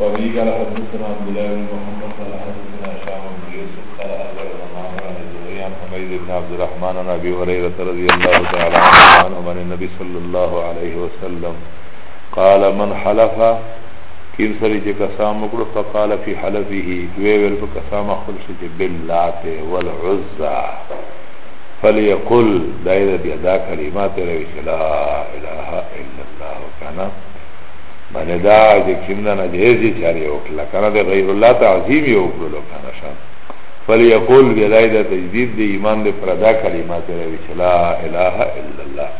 وبه قال حدثنا عبد الله بن محمد قال حدثنا هشام بن يوسف قال حميد بن عبد الرحمن عن ابي هريره رضي الله تعالى عنه عن النبي صلى الله عليه وسلم قال من حلف کیم سری چې قسم وکړو فقال في حلفه وی ویل په قسم خپل چې باللات والعزى فليقل دایره بیا دا لا اله الا الله کنا Mane da Jekim da na jehezi čari okla Kana de غیر Allah ta'zim je oklo Kana šan Fali yakul Vjelai da tajdid de iman de prada kalimati Revi če la ilaha illallah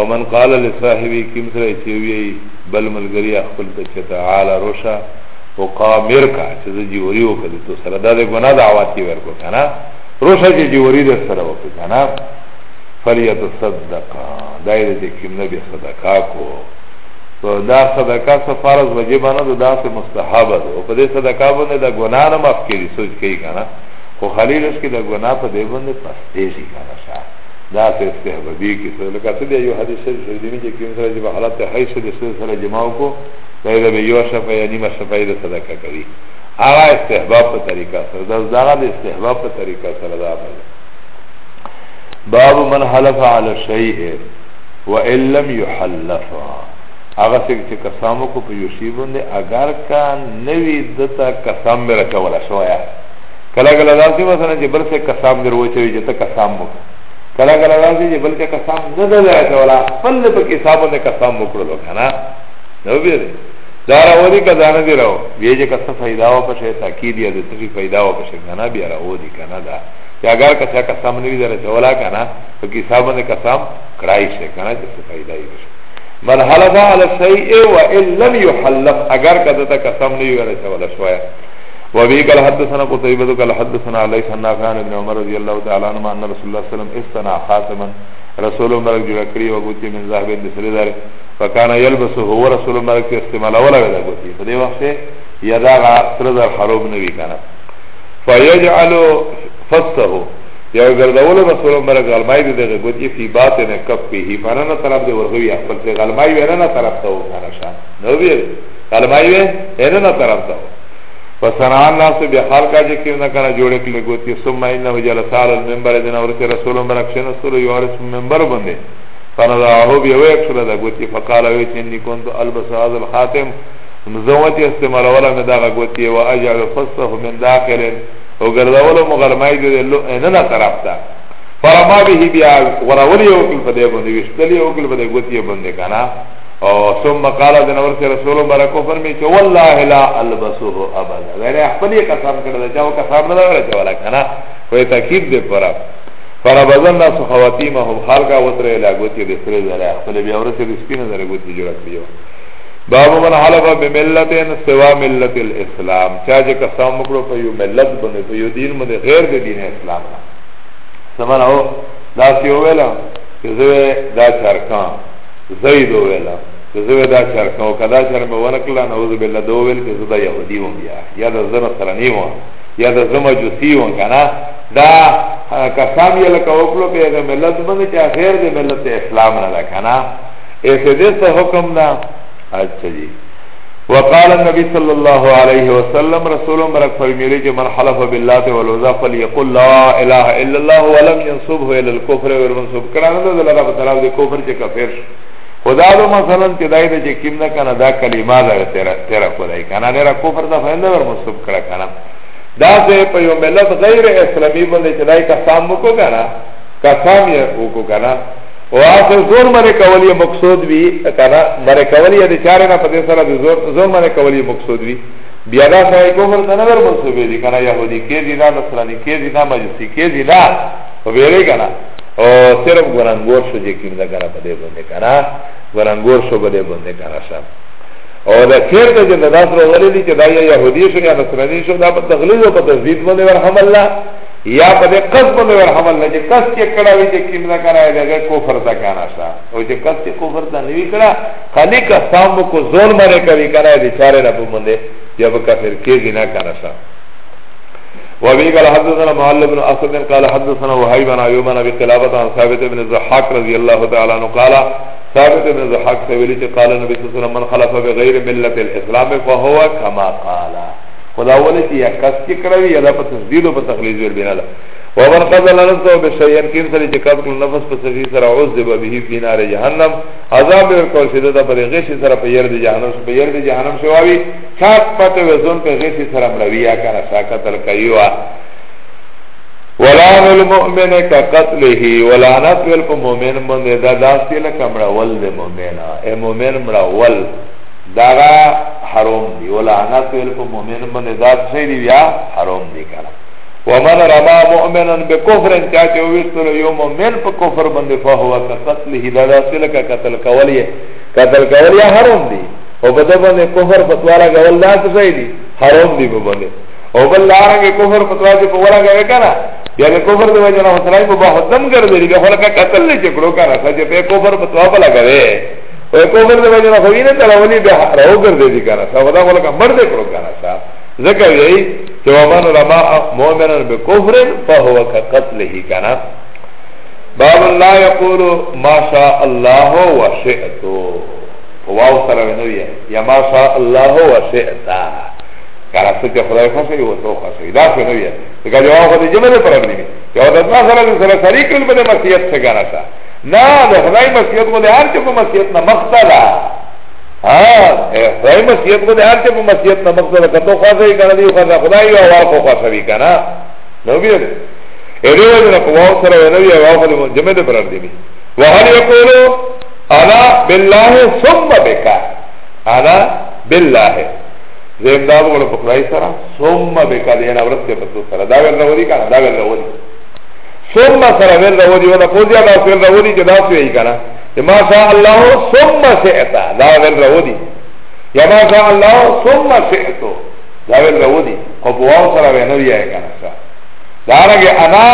ومن قال لصاحبه كم سره چوي بل ملګری خپل ته تعالی روشا وقامر کا چې جوړي وکړي تو سره دا د ګناه دعواتي ورکو کنه روشا چې جوړي در سره وکړي کنه فلیتصدق دایره دې کوم نه به صدقه کو تو دا صدقه سه فرض واجب نه دا سه مستحب ده او په دې صدقه باندې دا ګناه نه معاف کړي سوچ کوي کنه خو خلیل اس کې دا ګناه په دې باندې پس دې شي کنه شاه دا سه استحبابي کې څه لکه څه دی یو حدیث شریف دی چې کوم سره چې په حالت حیث دې سره جماو کو دا دې یو شفه یا نیمه شفه دې صدقه کوي هغه استحباب په طریقه سره دا زغه د استحباب په طریقه سره دا باندې باب من حلف على شيء وان لم يحلفه آغا سکچه قسامو کو پیوشی بنده اگر کا نوی دتا قسام برا کولا شوایا کلا کلا داسی مثلا چه بل سے قسام در وچوی جتا قسام مک کلا کلا داسی چه بل که قسام ندر کولا فل پا کسامو نے قسام مکڑلو کنا نو بیده دارا ودی که دانه دی راو بیا جه کسا فیداو پشه تاکید یا دتشی فیداو پشه کنا بیا راو دی کنا دا یا اگر کسا قسام نوی در چولا کنا پا کسامو نے قسام کڑای شه کنا چه فیدائی بشه من حلف على شيء وإن لم يحلف اگر کدتا قسم نہیں ورے چولا شویا وبه قال حدثنا قتيبة قال حدثنا علي بن نافع عن ابن عمر رضي الله تعالى عنهما ان رسول الله صلى الله عليه وسلم استنى خاتما رسول الله جل كري وغوتي من ذهب لسردار فكان يلبس هو رسول الله في استعمال ولا ولا غوتي فدي وقت يدا سردار حروب نبي كان فيجعل فصه یو ګرځولو رسول الله مرګ غلمای دی دغه ګوتې فی باطن کفه فرنا طرف دی ورغوی خپل ته غلمای ورنا طرف ته ورشه نو وی غلمای ورنا طرف ته وسنا الناس به حال کا چې کینه کنه جوړې کله ګوتې ثم انه جلس على المنبر دنا ورته رسول الله مرګ شنه سره یو ارس منبر باندې فنذا هو به یو اکثر د ګوتې فقال وی چې نې کوند البس هذا الخاتم مزوت استعمال ولا مداغه ګوتې واجعل فصه من داخل او ګرځولو مغلمای دې نه نه طرف تا فرما به بیا غراولی او کل پدې باندې وشتلی او کل پدې ګوتې باندې کنا او ثم قال ذن ور سے رسول برکو فرمی چې والله لا البسه ابدا غیر خپل قسم کړل دا قسم نه لګره چې ولا کنا وې تاکید دې پرا فربزن ناس خواتیمهم حلقا وتر الى ګوتې دې سره زره خپل بیا ور سے سپینه زره ګوتې جوړ کړیو باب من حلف بملت سوا ملت الاسلام چا جه قسم وکړو په یو ملت باندې په یو دین باندې غیر د دین اسلام نه سمره او دا سی ویلا چې زه دا چرکان زید ویلا چې زه دا چرکان او کدا چر مې ورکلا نعوذ بالله دو ویل چې زه دا يهودي وم بیا یا د زنه سره نیو یا د زما جوسی وم کنه دا قسم یې لکه وکړو په ملت باندې چې غیر د ملت اسلام نه ده کنه اسه دې حکم نه حج دی وقال النبي صلى الله عليه وسلم رسول مرق فرميلي جو من حلف بالله والعزى فليقل لا اله الا الله ولم ينصبه الى الكفر والمنصب کرانه د لرا په طرف د کفر چې کافر شو خدا دو مثلا چې دای د چې کیم نه کنه دا کلمه ده تیرا تیرا خدای کنه نه را کفر دا فنده ور منصب کړه کنه دا زه په یو ملت غیر اسلامي باندې چې دای کا سام کو کنه کا سام یې کو کنه واصل زور منه کولی مقصود وی کنه منه کولی د چاره نه پدې سره د زور زور منه کولی مقصود وی بیا دا سره کوفر ته نه ور منسوب دي کنه يهودي کې دي نه نصراني کې دي نه مجوسي کې دي نه ویلې کنه او صرف ګرانګور شو چې کیم دا کنه پدې باندې کنه ګرانګور شو پدې باندې کنه شام او دا چیرته چې دا سره ولې دي چې دا يهودي شو یا نصراني شو دا په تغلیظ او په تزدید باندې ورحم الله یا په دې قصب نو رحم الله چې قص کې کړه وی چې کیم نه کړه دا کفر تا کانا شا او چې قص کې کفر تا نه وی کړه خالی کا سام کو زول مره کوي کړه دې چاره رب مونږه یا به کافر کې نه کانا شا و ابي قال حدثنا معل بن اسد قال حدثنا وهيب بن ايوب بن ابي قلابه عن ثابت بن الزحاق رضي الله تعالى عنه قال ثابت بن الزحاق سويلي قال النبي صلى الله عليه وسلم من خلف بغير مله الاسلام فهو كما قال خدا ولی چی یا کس چی کروی یا دا پا تصدیل و پا تخلیز ور بینا دا ومن قضل نفسه بشویان کیم سر چی کس کل نفس پا سفی سر عزب بهی فی نار جهنم عذاب ورکول شده دا پا غیش سر پا یرد جهنم شو پا یرد جهنم شواوی خاک پت وزن پا غیش سر مروی یا کانا شاکتل کئیوا ولعن المؤمن كقتله ولعنت بالمؤمن من ذا داسيل كمرا ول المؤمن اي مؤمن مرا ول داغا حرام دی و لعنت ویل پا مومن من ذات شیری بیا حرام دی کنا ومن رما مؤمنن بکفر چاچه ویستلو یو مومن پا کفر بند فهو کقتله دادا سلکا قتل کولیه قتل کولیه حرام دی او پا دبنده کفر پتوارا گول دا سشی دی حرام دی ببنده او بل لارنگه کفر پتوارا دی پا ورا گوه کنا یا ده کفر دو وجنا حسنائی پا با حسن کرده دی بیا خلقا قتل نشه کرو کنا سجه پی کفر پتوارا بلا گوه کوفر د وجه نه خو وینه ته راولي به راوګرځي دي کنه سا ودا ولکه مرد کړو کنه سا ذکر یی چې ومن رما مؤمنن به کفر فهو كقتله کنه باب لا يقول ما شاء الله وشئت واو سره نو یې یا ما شاء الله وشئت کله چې خدای خوښه یو څه خوښه دا څه نو یې دا جواب خو دې جمله پر باندې یو د ما سره سره شریک بل مسیحیت څنګه راځه نا ده خدای مسیحیت خود هر چه کو مسیحیت نمختلا ها خدای مسیحیت خود هر چه کو مسیحیت نمختلا کتو خواسوی کنه دیو خواسا خدای و اوار کو خواسوی کنه نو بیده ایده وجنه قواو سر و نوی اوار خود منجمه ده برار دیمی و هل یقولو انا بالله ثم بکا انا بالله زیمداد غلو پخدای سر ثم بکا دینا ورس کے پتو سر داگر نو دی کنه داگر نو دی ثم سره ویل راوړي ولا پوځي دا ویل راوړي چې دا څه یې کنه ما شاء الله ثم سئتا دا ویل راوړي یا ما شاء الله ثم سئتو دا ویل راوړي خو په واو سره ویل نه یې کنه دا راګه انا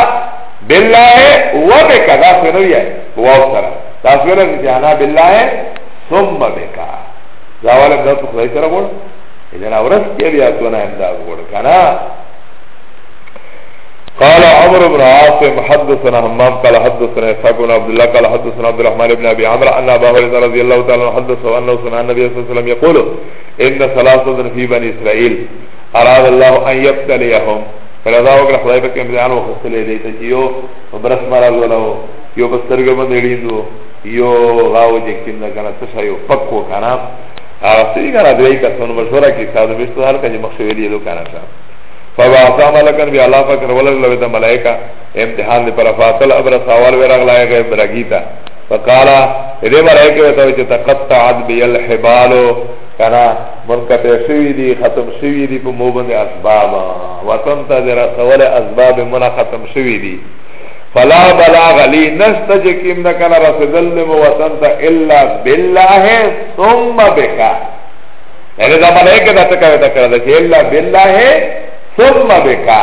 بالله و بك دا څه نه یې واو سره دا څه ویل چې انا بالله ثم بك دا ولا دا خدای سره وړ اذن اورس کې بیا څه نه امدا وړ کنه قال عمر بن عاصم حدثنا همام قال حدثنا إسحاق بن عبد الله قال حدثنا عبد الرحمن بن أبي عمرو أن أبا هريرة رضي الله تعالى حدثه أنه سمع النبي صلى الله عليه وسلم يقول إن ثلاثة في بني إسرائيل أراد الله أن يبتليهم فرضا وکړه خدای په امتحان وخصلې دی ته یو برس مرال ولاو یو بسترګ باندې لیندو یو غاو چې کیندا کنه څه شایو پکو کنه هغه څنګه را دی کڅون مشوره کې ساده مشوره کې مخ شوې دی لو کنه فبعثا ملکن بی علا فکر ولر لوی دا ملائکا امتحان دی پر فاصل ابرا سوال ویرغ لائق ابرگیتا فقالا دی ملائکی ویتاوی چه تقطعت بی الحبالو کنا منقطع شوی دی ختم شوی دی پو موبند اسبابا وطن تا دی رسول اسباب منا ختم شوی دی فلا بلاغ لی نشتا جکیم نکنا رسدل مو وطن تا الا بالله ثم بکا یعنی دا ملائکی دا تکاوی دا کرده چه الا بالله ثم بکا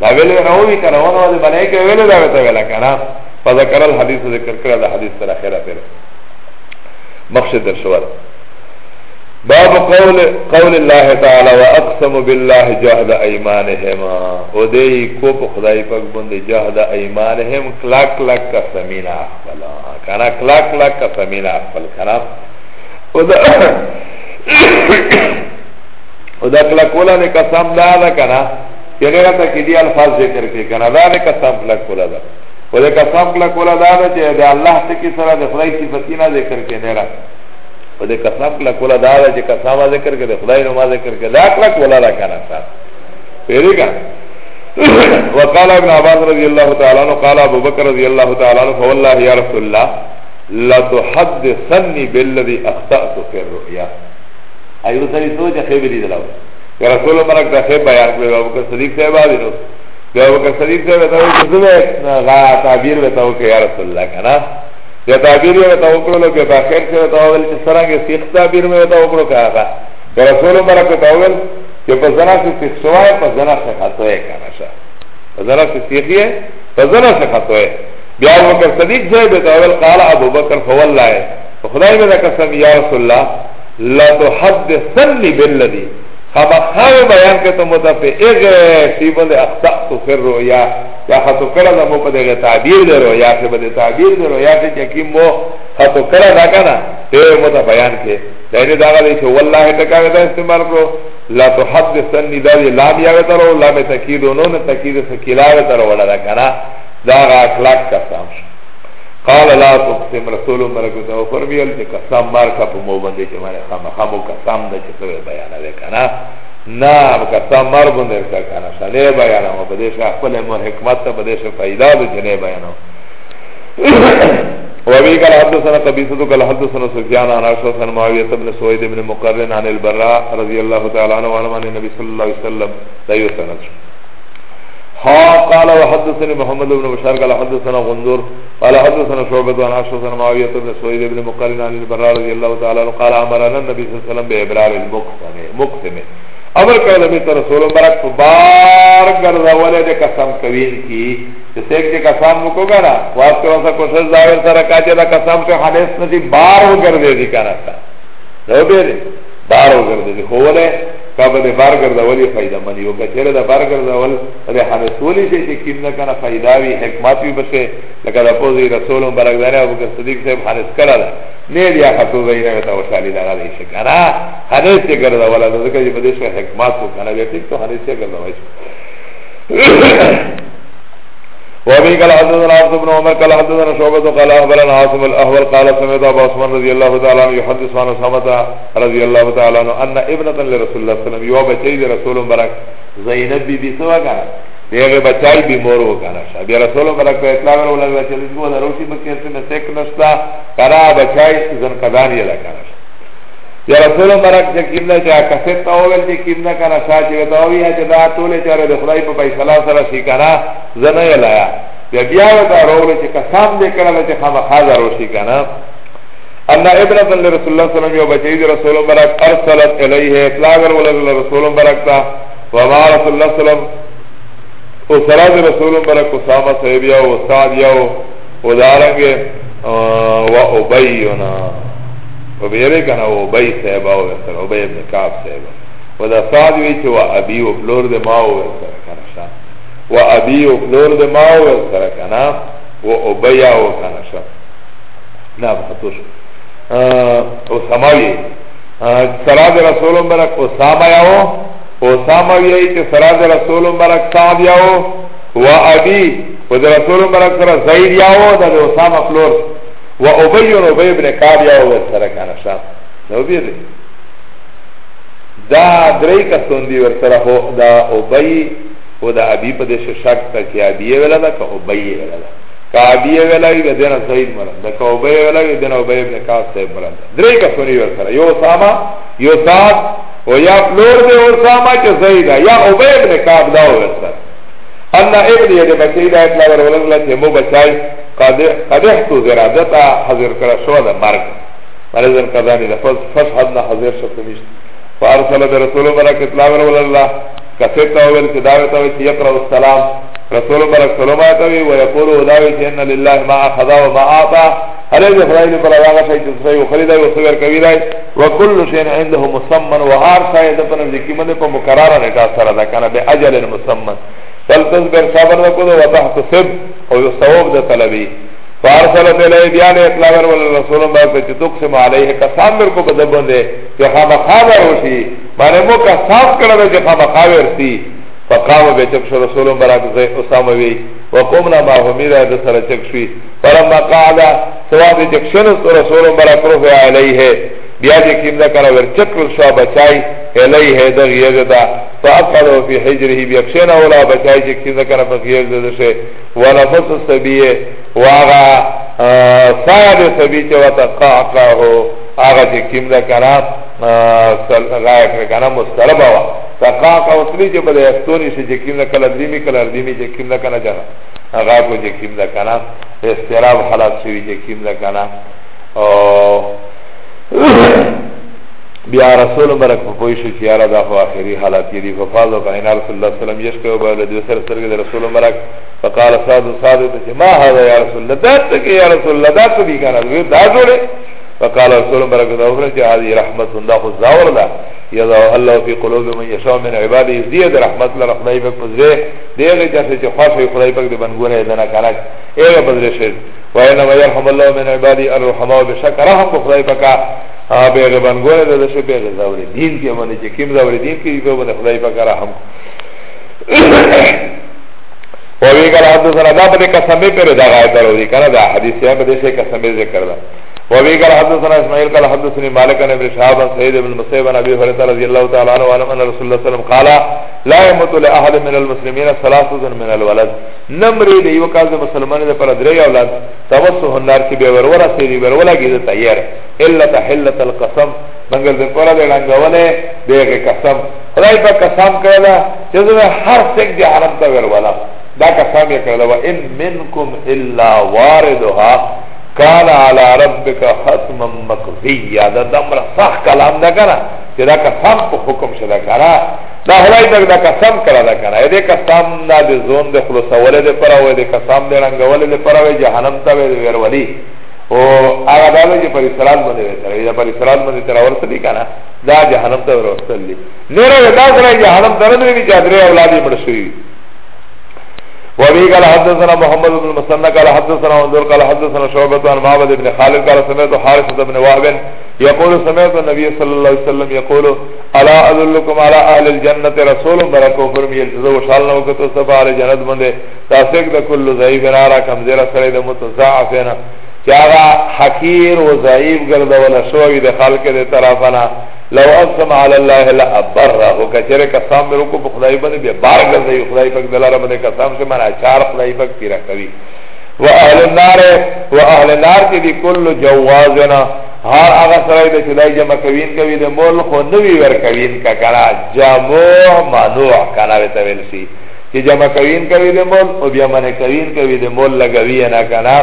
دا ویلی روی کنا ونو دی ملائکه ویلی دا ویتا ویلا کنا فذکر الحدیث ذکر کرا دا حدیث تر اخیره پیره مخشد در شوار باب قول قول الله تعالی واقسم بالله جهد ايمانهم او دې کو په خدای پاک باندې جهد ايمانهم کلاک کلاک قسمینا خپل کنا کلاک کلاک قسمینا خپل کنا او دا O da klakola ne kasam da da kana Kere gata ki di alfaz zikr ki kana Da ne kasam klakola da O da kasam klakola da da Che da Allah tiki sara da khudai sifatina zikr ki nera O da kasam klakola da da Che kasama zikr ki da khudai numa zikr ki Da klakola da kana sa Pere ka وقال ابن عباس رضي الله تعالى عنه قال ابو بكر رضي الله تعالى عنه فوالله يا رسول الله لا تحدثني بالذي اخطأت في الرؤيا ایو سری سوچ خیبی دی دلاو که رسول مرک دا خیب بیان کلی بابو که صدیق صاحب آدی نو بابو که صدیق صاحب تاو که زبه غا تعبیر بتاو که یا رسول اللہ کنا یا تعبیر بتاو کلو که باخیر چه بتاو ولی چه سرنگ سیخ تعبیر میں بتاو کلو که آقا که رسول مرک بتاو ولی که پا زنا سے سیخ شوائے پا زنا سے خطوئے کنا شا پا زنا سے سیخیے پا زنا سے خطوئے بیا بابو که صدیق صاحب بتاو ولی قال ابو بکر فواللہ خدای میں دا قسم یا رسول اللہ لا تحدثني بالذي خامخاوی بیان که تو متفی اغه سیبند اخطأت فی الرؤیا یا خطو کرا دا مو پا دیگه تعبیر دی رؤیا سی بده تعبیر دی رؤیا سی چکیم مو خطو کرا دا کنا دیو متا بیان که دینی داغا دیشه والله تکاوی دا استعمال کرو لا تحدثنی دا دی لام یاوی ترو لام تکید و نون تکید سکیلاوی ترو ولا دا کنا داغا اخلاق کسام شو قال لا تقسم رسول مرکو ته فرمیل چې قسم مارکا په مو باندې چې مانه خامخامو قسم د چې څه بیان وکړه نه قسم مار باندې کا کنه شله بیان او په دې شه خپل مو حکمت ته په دې شه فائدہ د جنې بیانو و ابي قال حدثنا قبيصه قال حدثنا سفيان عن عاصم بن معاويه بن سويد بن مقرن عن البراء رضي الله تعالى عنه وعن النبي صلى الله عليه وسلم لا يسند ها قال وحدثني محمد بن بشار قال حدثنا غندور قال حدثنا شعبة عن حدثنا معاوية بن سعيد بن مقرن عن البراء رضي الله تعالى عنه قال امرنا النبي صلى الله عليه وسلم بابرار المقسم مقسم امر کړل می ته رسول مبارک په بار ګرځولې د قسم کوین کی چې څوک چې قسم وکړه را واسطه واسطه کوشش ظاهر سره کاجه د قسم ته حدیث ندی بار وګرځې دي کنه دا به بار وګرځې خو له کابه ده برگردولی فایده منی و کچره ده برگردول ده حرسولی شه چه کم نکنه فایداوی حکماتوی بشه لکه ده پوزی رسولم برگدانه ابو کر صدیق صاحب حرس کرده نیل یا خطوبه اینه گتا وشالی ده غده ایشه کنه حرس چه گردوله ده ذکر جی بدهش حکماتو کنه بیتیک تو حرس چه گردوله وابي قال حدثنا عبد بن عمر قال حدثنا شعبة قال أخبرنا عاصم الاحول قال سمعت ابو عثمان رضي الله تعالى عنه يحدث عن أسامة رضي الله تعالى عنه أن ابنة لرسول الله صلى الله عليه وسلم يوا بچي رسول الله برك زينب بي بي سوا كان دیگه بچای بیمار و کنش ابی رسول الله برک به اطلاع رو لگ بچه دیگه و استا بکنسی مسیک نشتا کرا بچای زنکدانی لکنش یا رسول مرک چې کیمنا چې کسب تا اول چې کیمنا کنه شا چې دا وی چې دا ټول چې د خدای په فیصله سره شي کنه زنه لایا بیا بیا دا روغ چې قسم دې کړل چې خامخا درو شي کنه ان ابنه رسول الله صلی الله علیه وسلم یو بچی رسول مرک ارسلت الیه اطلاع ورول رسول مرک تا وما رسول الله صلی الله علیه وسلم او سراج رسول مرک اسامه صحابیا او استاد یو ودارنګ و ابینا و بیره کنه و عبی صحبه و ورسر عبی ابن کعب صحبه و دا سادوی چه و عبی و پلور ده ما و ورسر کنشا و عبی و پلور ده ما و ورسر کنه و عبی و کنشا نا بخطوش و سماوی سراد رسول مبرک و سامیاو و سامویی که سراد رسول مبرک سادیاو و عبی و در رسول مبرک سر زید یاو دا ده و سام پلور و ابی و ابی ابن کعب یا و سره کنه شا نو بیده دا دری کسون دی ور سره دا ابی و دا ابی پا دیش شک تا که ابی ویلا دا که ابی ویلا دا که ابی ویلا دا دینا سعید مرد دا که ابی ویلا دا دینا ابی ابن کعب سعید مرد دری کسون دی ور سره یو ساما یو ساد و یا فلور دی ور ساما که زیده یا ابی ابن کعب دا ور سره ان ابن یده بچی دا اطلاع ورولن لچه مو بچای قدح تو زرادتا حضر کرشو دا مرگ مرزن قدانی دا فسحدنا حضر شکنیشت فارسل برسول مرک اطلاع ورولن اللہ کسیت تاویل چه دعوتا وی چه یقرأ السلام رسول مرک سلام آتا وی ویقولو داوی چه ان لله ما اخذا و ما آتا هلی جفرائیل پر آغا شای چه سرای و خلیده و صور کبیره و کل شین عنده مسمن و هار شای دپنم جکی منده پا مقرارن اتا سرده کنه بی اجل مسمن فلتصبر صبر وکدو و تحتسب او یو ثواب ده طلبی فارسلت الی بیان اطلاع ور رسول الله پہ تقسم علیہ قسم مر کو بدبن دے کہ خام خبر ہوشی مانے مو کا صاف کرے کہ خام خبر سی فقام به چک شو رسول برک زے اسامہ وی وقمنا ما حمیدا د سره چک شوی پرما قعدا ثواب چک شنو رسول برک رو علیہ بیا چې کیم دا کرا ورچکل شو بچای الیه د غیزتا فاقلو فی حجره بیا کشنا ولا بچای چې کیم دا کرا په غیز د شه ولا فص سبیه واغا صاد سبی چې وتقاقه هغه چې کیم دا کرا غایق رکانا مسترب آوا تقاقه اصلی چې بده استونی شه چې کیم دا کلا دریمی کلا دریمی چې کیم دا کنا جانا هغه کو چې کیم دا کنا استراب حالات شوی چې کیم دا کنا او بیا رسول برک په پوي شو چې یاره دا خو اخري حالات دي په فاضل کائن رسول الله صلی الله علیه وسلم یشکو به د سر سره د رسول برک فقال صاد صاد ته ما هذا یا رسول الله دا ته یا رسول الله دا ته دي کنه دا جوړه فقال رسول برکت الله فرچ هذه رحمت الله خزاور ده یذا الله فی قلوب من یشاء من عباده زید رحمت الله خدای پاک پزره دیغه چې چې خاص خدای پاک دې بنګونه دنا کارک ایغه پزره شه و انا يرحم الله من عباده الرحماء بشکر رحم خدای پاک هغه بنګونه دې شه پیغه زاور دین کې باندې چې کیم زاور دین کې به خدای پاک رحم وی کلا حدثنا دا پده قسمه پر دا غایت رو دی کنا دا حدیث یا پده شه قسمه ذکر دا وابي قال حدثنا اسماعيل قال حدثني مالك بن ابن شهاب عن سعيد بن مسيب عن ابي هريره رضي الله تعالى عنه وعن ان رسول الله صلى الله عليه وسلم قال لا يموت لاحد من المسلمين ثلاثه من الولد نمري دی وکاز مسلمان ده پر دري اولاد توسو النار کی بے ورا سیری ورولا ولا دے تیار الا تحلت القسم منگل دے پر دے لنگولے دے کے قسم خدای پر قسم کہلا جے ہر سکھ دے حرم ور ولا دا قسم یہ کہلا و ان منکم الا واردها کالا علا ربک حتما مقضی دا دمرا صح کلام دا کنا چه دا قسم پو حکم شده کنا دا حلائی دا دا قسم کرا دا کنا ایده قسم دا دی زون دی خلصوله دی پراوه دی قسم دی رنگوله دی پراوه جهنم تا وی دی ویرولی او آغا دا دا جه پر اسرال منده وی سر دا پر اسرال منده تیرا ورسلی کنا دا جهنم تا ورسلی نیره دا سرائی جهنم تا ندوی جادره اولادی مرشوی وابي قال حدثنا محمد بن المثنى قال حدثنا انذر قال حدثنا شعبة عن معبد بن خالد قال سمعت حارثة بن وهب يقول سمعت النبي صلى الله عليه وسلم يقول الا ادلكم على اهل الجنة رسول بركو فرمي الجزا وشالنا وقت وصفا على جنت من ده تاسق ده كل ضعيف نارا كمزيرا سريد متزعفنا چاگا حقیر و ضعیف گرده و نشوی ده خلق ده طرفنا لو اقسم علی اللہ لعبر رہو کچرے قسم میرو کو خدای بنے بے بار گرده خدای پک دلارا بنے قسم سے من اچار خدای پک تیرہ کبھی و اهل النار و اهل النار کې دي کل جوازنا هر هغه سره د چلای جمع کوین کوي د مول خو نوی ور کوین کا کرا جمع مانوع کنا وته ویل شي چې جمع کوین کوي د مول او بیا منه کوین کوي د مول لګوي نه کنا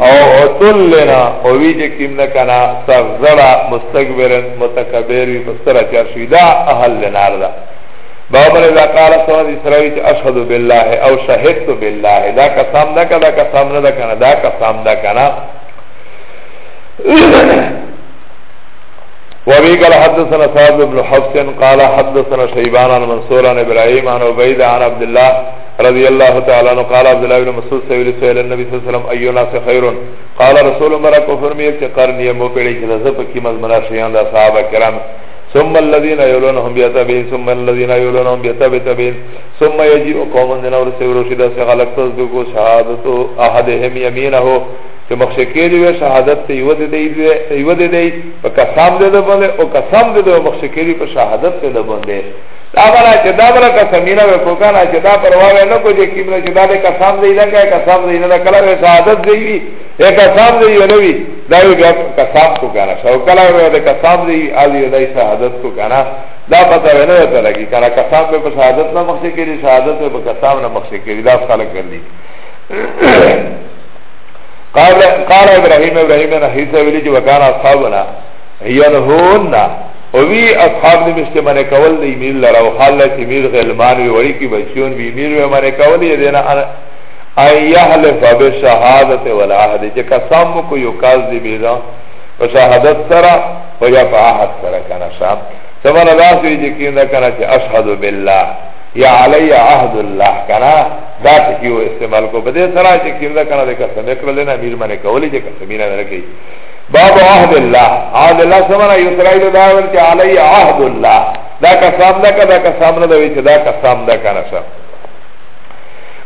او اتلنا اوی جه کم نکنا سغزرا مستقبرن متکبری پسترا چرشوی دا احل لنار دا بابن اذا قال سواد اسراوی چه اشهدو بالله او شهدتو بالله دا قسام نکا دا قسام ندا کنا دا قسام ندا کنا وابي قال حدثنا سعد بن حفص قال حدثنا شيبان عن منصور عن ابراهيم عن عبيد عن عبد الله رضي الله تعالى عنه قال عبد الله بن مسعود سئل سئل النبي صلى الله عليه وسلم اي الناس خير قال رسول الله بركو فرمي کہ قرن یہ موپڑی کہ زپ کی مزمنا شیان دا صحابہ کرام ثم الذين يلونهم بيتابين ثم الذين يلونهم بيتابين ثم يجيء قوم من اور سے رشیدہ سے غلط تصدق شهادت احدهم يمينه Če mokšekir je šahadat se iwa de dey Pa kasam de da bende O kasam de da mokšekir je pa šahadat se da bende Da bala če da bala e kasamina ve kokana Če da parvave nako je kimna Če da de kasam de ilan ka kasam de ilan Kala ve šahadat se iwi E kasam de iwa nevi Da ve bia kasam ko kana Šao kala ve de e kasam de iwi e Ali ve da i šahadat ko kana Da pata ve neve ta lagi Kana kasam pe pa šahadat na mokšekir Šahadat pe pa kasam na mokšekir Da skala kar di قال قال ابراهيم ابراهيم بن حيسا ویلی چې وکانا اصحابنا ينهون او وی اصحاب دې مست منه کول دې میر لرا او حالت میر غلمان وی وری کی بچون وی میر وی منه کول دې دینا ای یحلف بشهادت والعهد چې قسم کو یو کاز دې بیزا او شهادت سرا او یا په عهد سرا کنه شام سمنا داسې چې کیندا کنه چې اشهد بالله یا علی عهد الله کنا دا کیو استعمال کو بده سره چې کیندا کنا د قسم کړل نه امیر باندې کولی چې قسم نه ورکړي باب عهد الله عهد الله سمرا اسرائیل دا ول چې علی عهد الله دا قسم دا کدا قسم نه دوی چې دا قسم دا کنا سره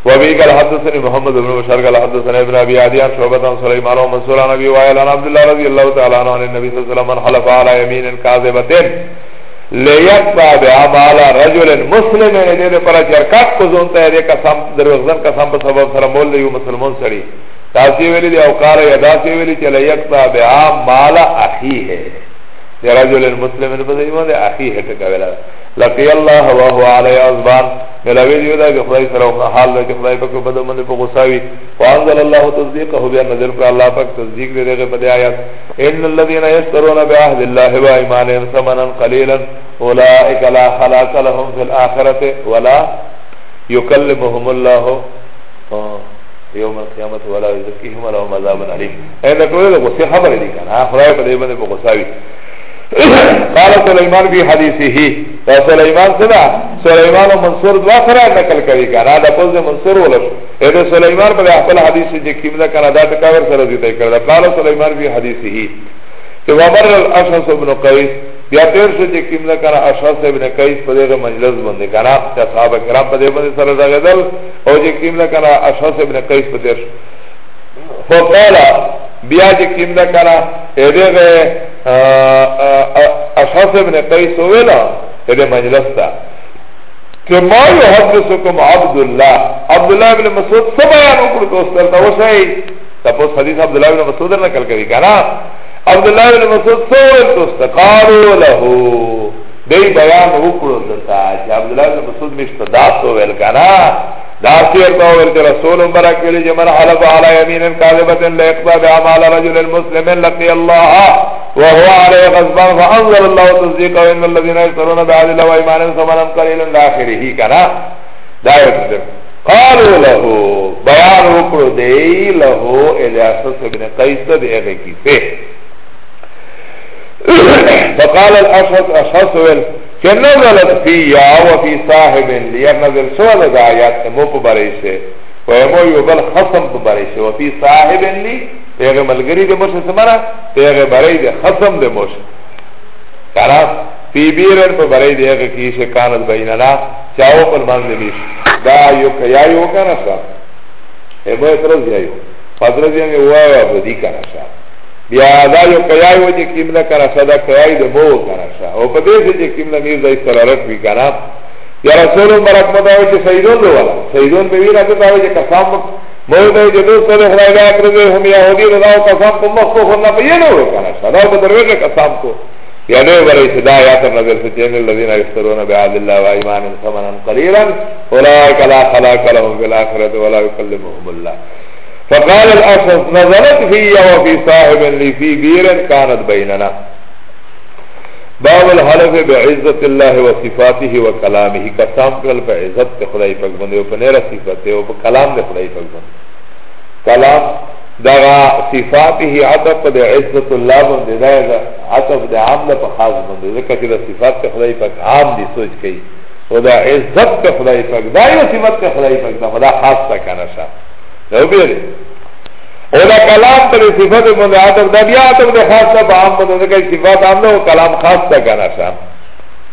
وابي قال حدثني محمد بن بشار قال حدثنا ابن ابي عدي عن شعبة عن سليمان ومنصور عن ابي وائل عن عبد الله رضي الله تعالى عنه عن النبي صلى الله عليه وسلم من حلف على يمين كاذبة لیتا به عمالا رجل مسلم نه دې پر چرکات کو زونته دې قسم دروغزن قسم په سبب سره مول دی مسلمان سړي تاسو ویلي دی او قال یدا سی ویلي چې لیتا به عمالا اخي ہے یا رجل مسلم نه بده ایمان اخي ہے ټکا ویلا لقي الله وهو عليه ازبان ملاوی دیو دا که خدای سره حال دا که خدای پاک بده من په غصاوی فانزل الله تصدیقه بیا نظر پر الله پاک تصدیق دې دغه په آیات ان الذين يشترون بعهد الله وايمانهم ثمنا قليلا اولئك لا خلاق لهم في الاخره ولا يكلمهم الله يوم القيامه ولا يزكيهم ولا عذاب اليم اې دا ټول غصه خبره دي کنه خدای په دې باندې په غصاوی قال سليمان في حديثه سليمان سنا سليمان و منصور دوا خرا نقل کوي کنه دا پوز منصور ولش اې سليمان په خپل حديث کې کیمدا کنه دا تکاور سره دي ته کړه قال سليمان في حديثه کہ ومر الاشعث ابن قیس یا تیر سے جی کمنا کرا اشعث ابن قیس پر دیگر مجلس بندے کرا چا صحابہ کرام پر دیگر بندے سر رغدل او جی کمنا کرا اشعث ابن قیس پر دیگر فقالا بیا چې کیم ده کنه دغه اشعث ابن قیس ویلا دغه مجلس ته کہ ما یحدثکم عبداللہ عبداللہ ابن مسعود سبیان اکر تو اس طرح وشائی تپوس حدیث عبداللہ ابن مسعود نکل کبھی کنا عبداللہ ابن مسعود سوئل تو استقارو لہو دی بیان وکړو دتا چې عبد الله بن مسعود مشتدات تو ویل کنا دا چې په ول کې رسول مبارک ویل چې من حلف علی یمین کاذبه لا یقضى بعمل رجل مسلم لقي الله وهو عليه غضبان فانزل الله تصديق ان الذين يشترون بعهد الله وايمانهم ثمنا قليلا الى اخره کنا دا یو قالوا له بیان وکړو دی له الیاس ابن قیس دغه کیسه فقال الأشهد أشهد ويل كنزلت فيا وفي صاحب لينزل سوى لك آيات مو بريسه ويمو يبل خصم بريسه وفي صاحب لي تيغ ملگری ده مرشه سمرا تيغ بري ده خصم ده مرشه خلاص في بيرن په بري ده هغه کیش کانت بیننا چاو پر مان دي دا یو کیا یو کنه صاحب همو ترز یو حضرت یې وایو بدی کنه صاحب بیا دا یو قیای و چې کیمله کرا صدا قیای د مو کرا شا او په دې چې کیمله میر دای سره رات وی کرا یا رسول برک مدا و چې سیدون دی والا سیدون به ویرا ته دا و چې قسم مو دای چې دوه سره خدای دا کړو هم یهودی دا او قسم په مخ خو نه پیې نه و کرا شا دا به دروګه قسم کو یا نو برای صدا یا تر نظر سے چین الذين يشترون بعهد الله وايمانهم ثمنا قليلا اولئك لا خلاق لهم في الاخره ولا يكلمهم الله فقال الأسد نزلت في وفي صاحب لي في بير كانت بيننا باب الحلف بعزت الله وصفاته وكلامه قسم کل په عزت ته خدای پاک باندې او په نه صفات او په کلام ته خدای پاک باندې کلام دا صفاته عطف د عزت الله باندې دا عطف د عام له خاص باندې ځکه چې د صفات ته خدای پاک عام دي سوچ کوي او دا عزت ته خدای پاک دا یو صفات ته خدای پاک دا خدا خاص تا کنه شه نو بیره او دا کلام پر صفت من عطف دا بیا عطف دا خاص تا پا عام بندن که صفت عام نو کلام خاص تا کنا شا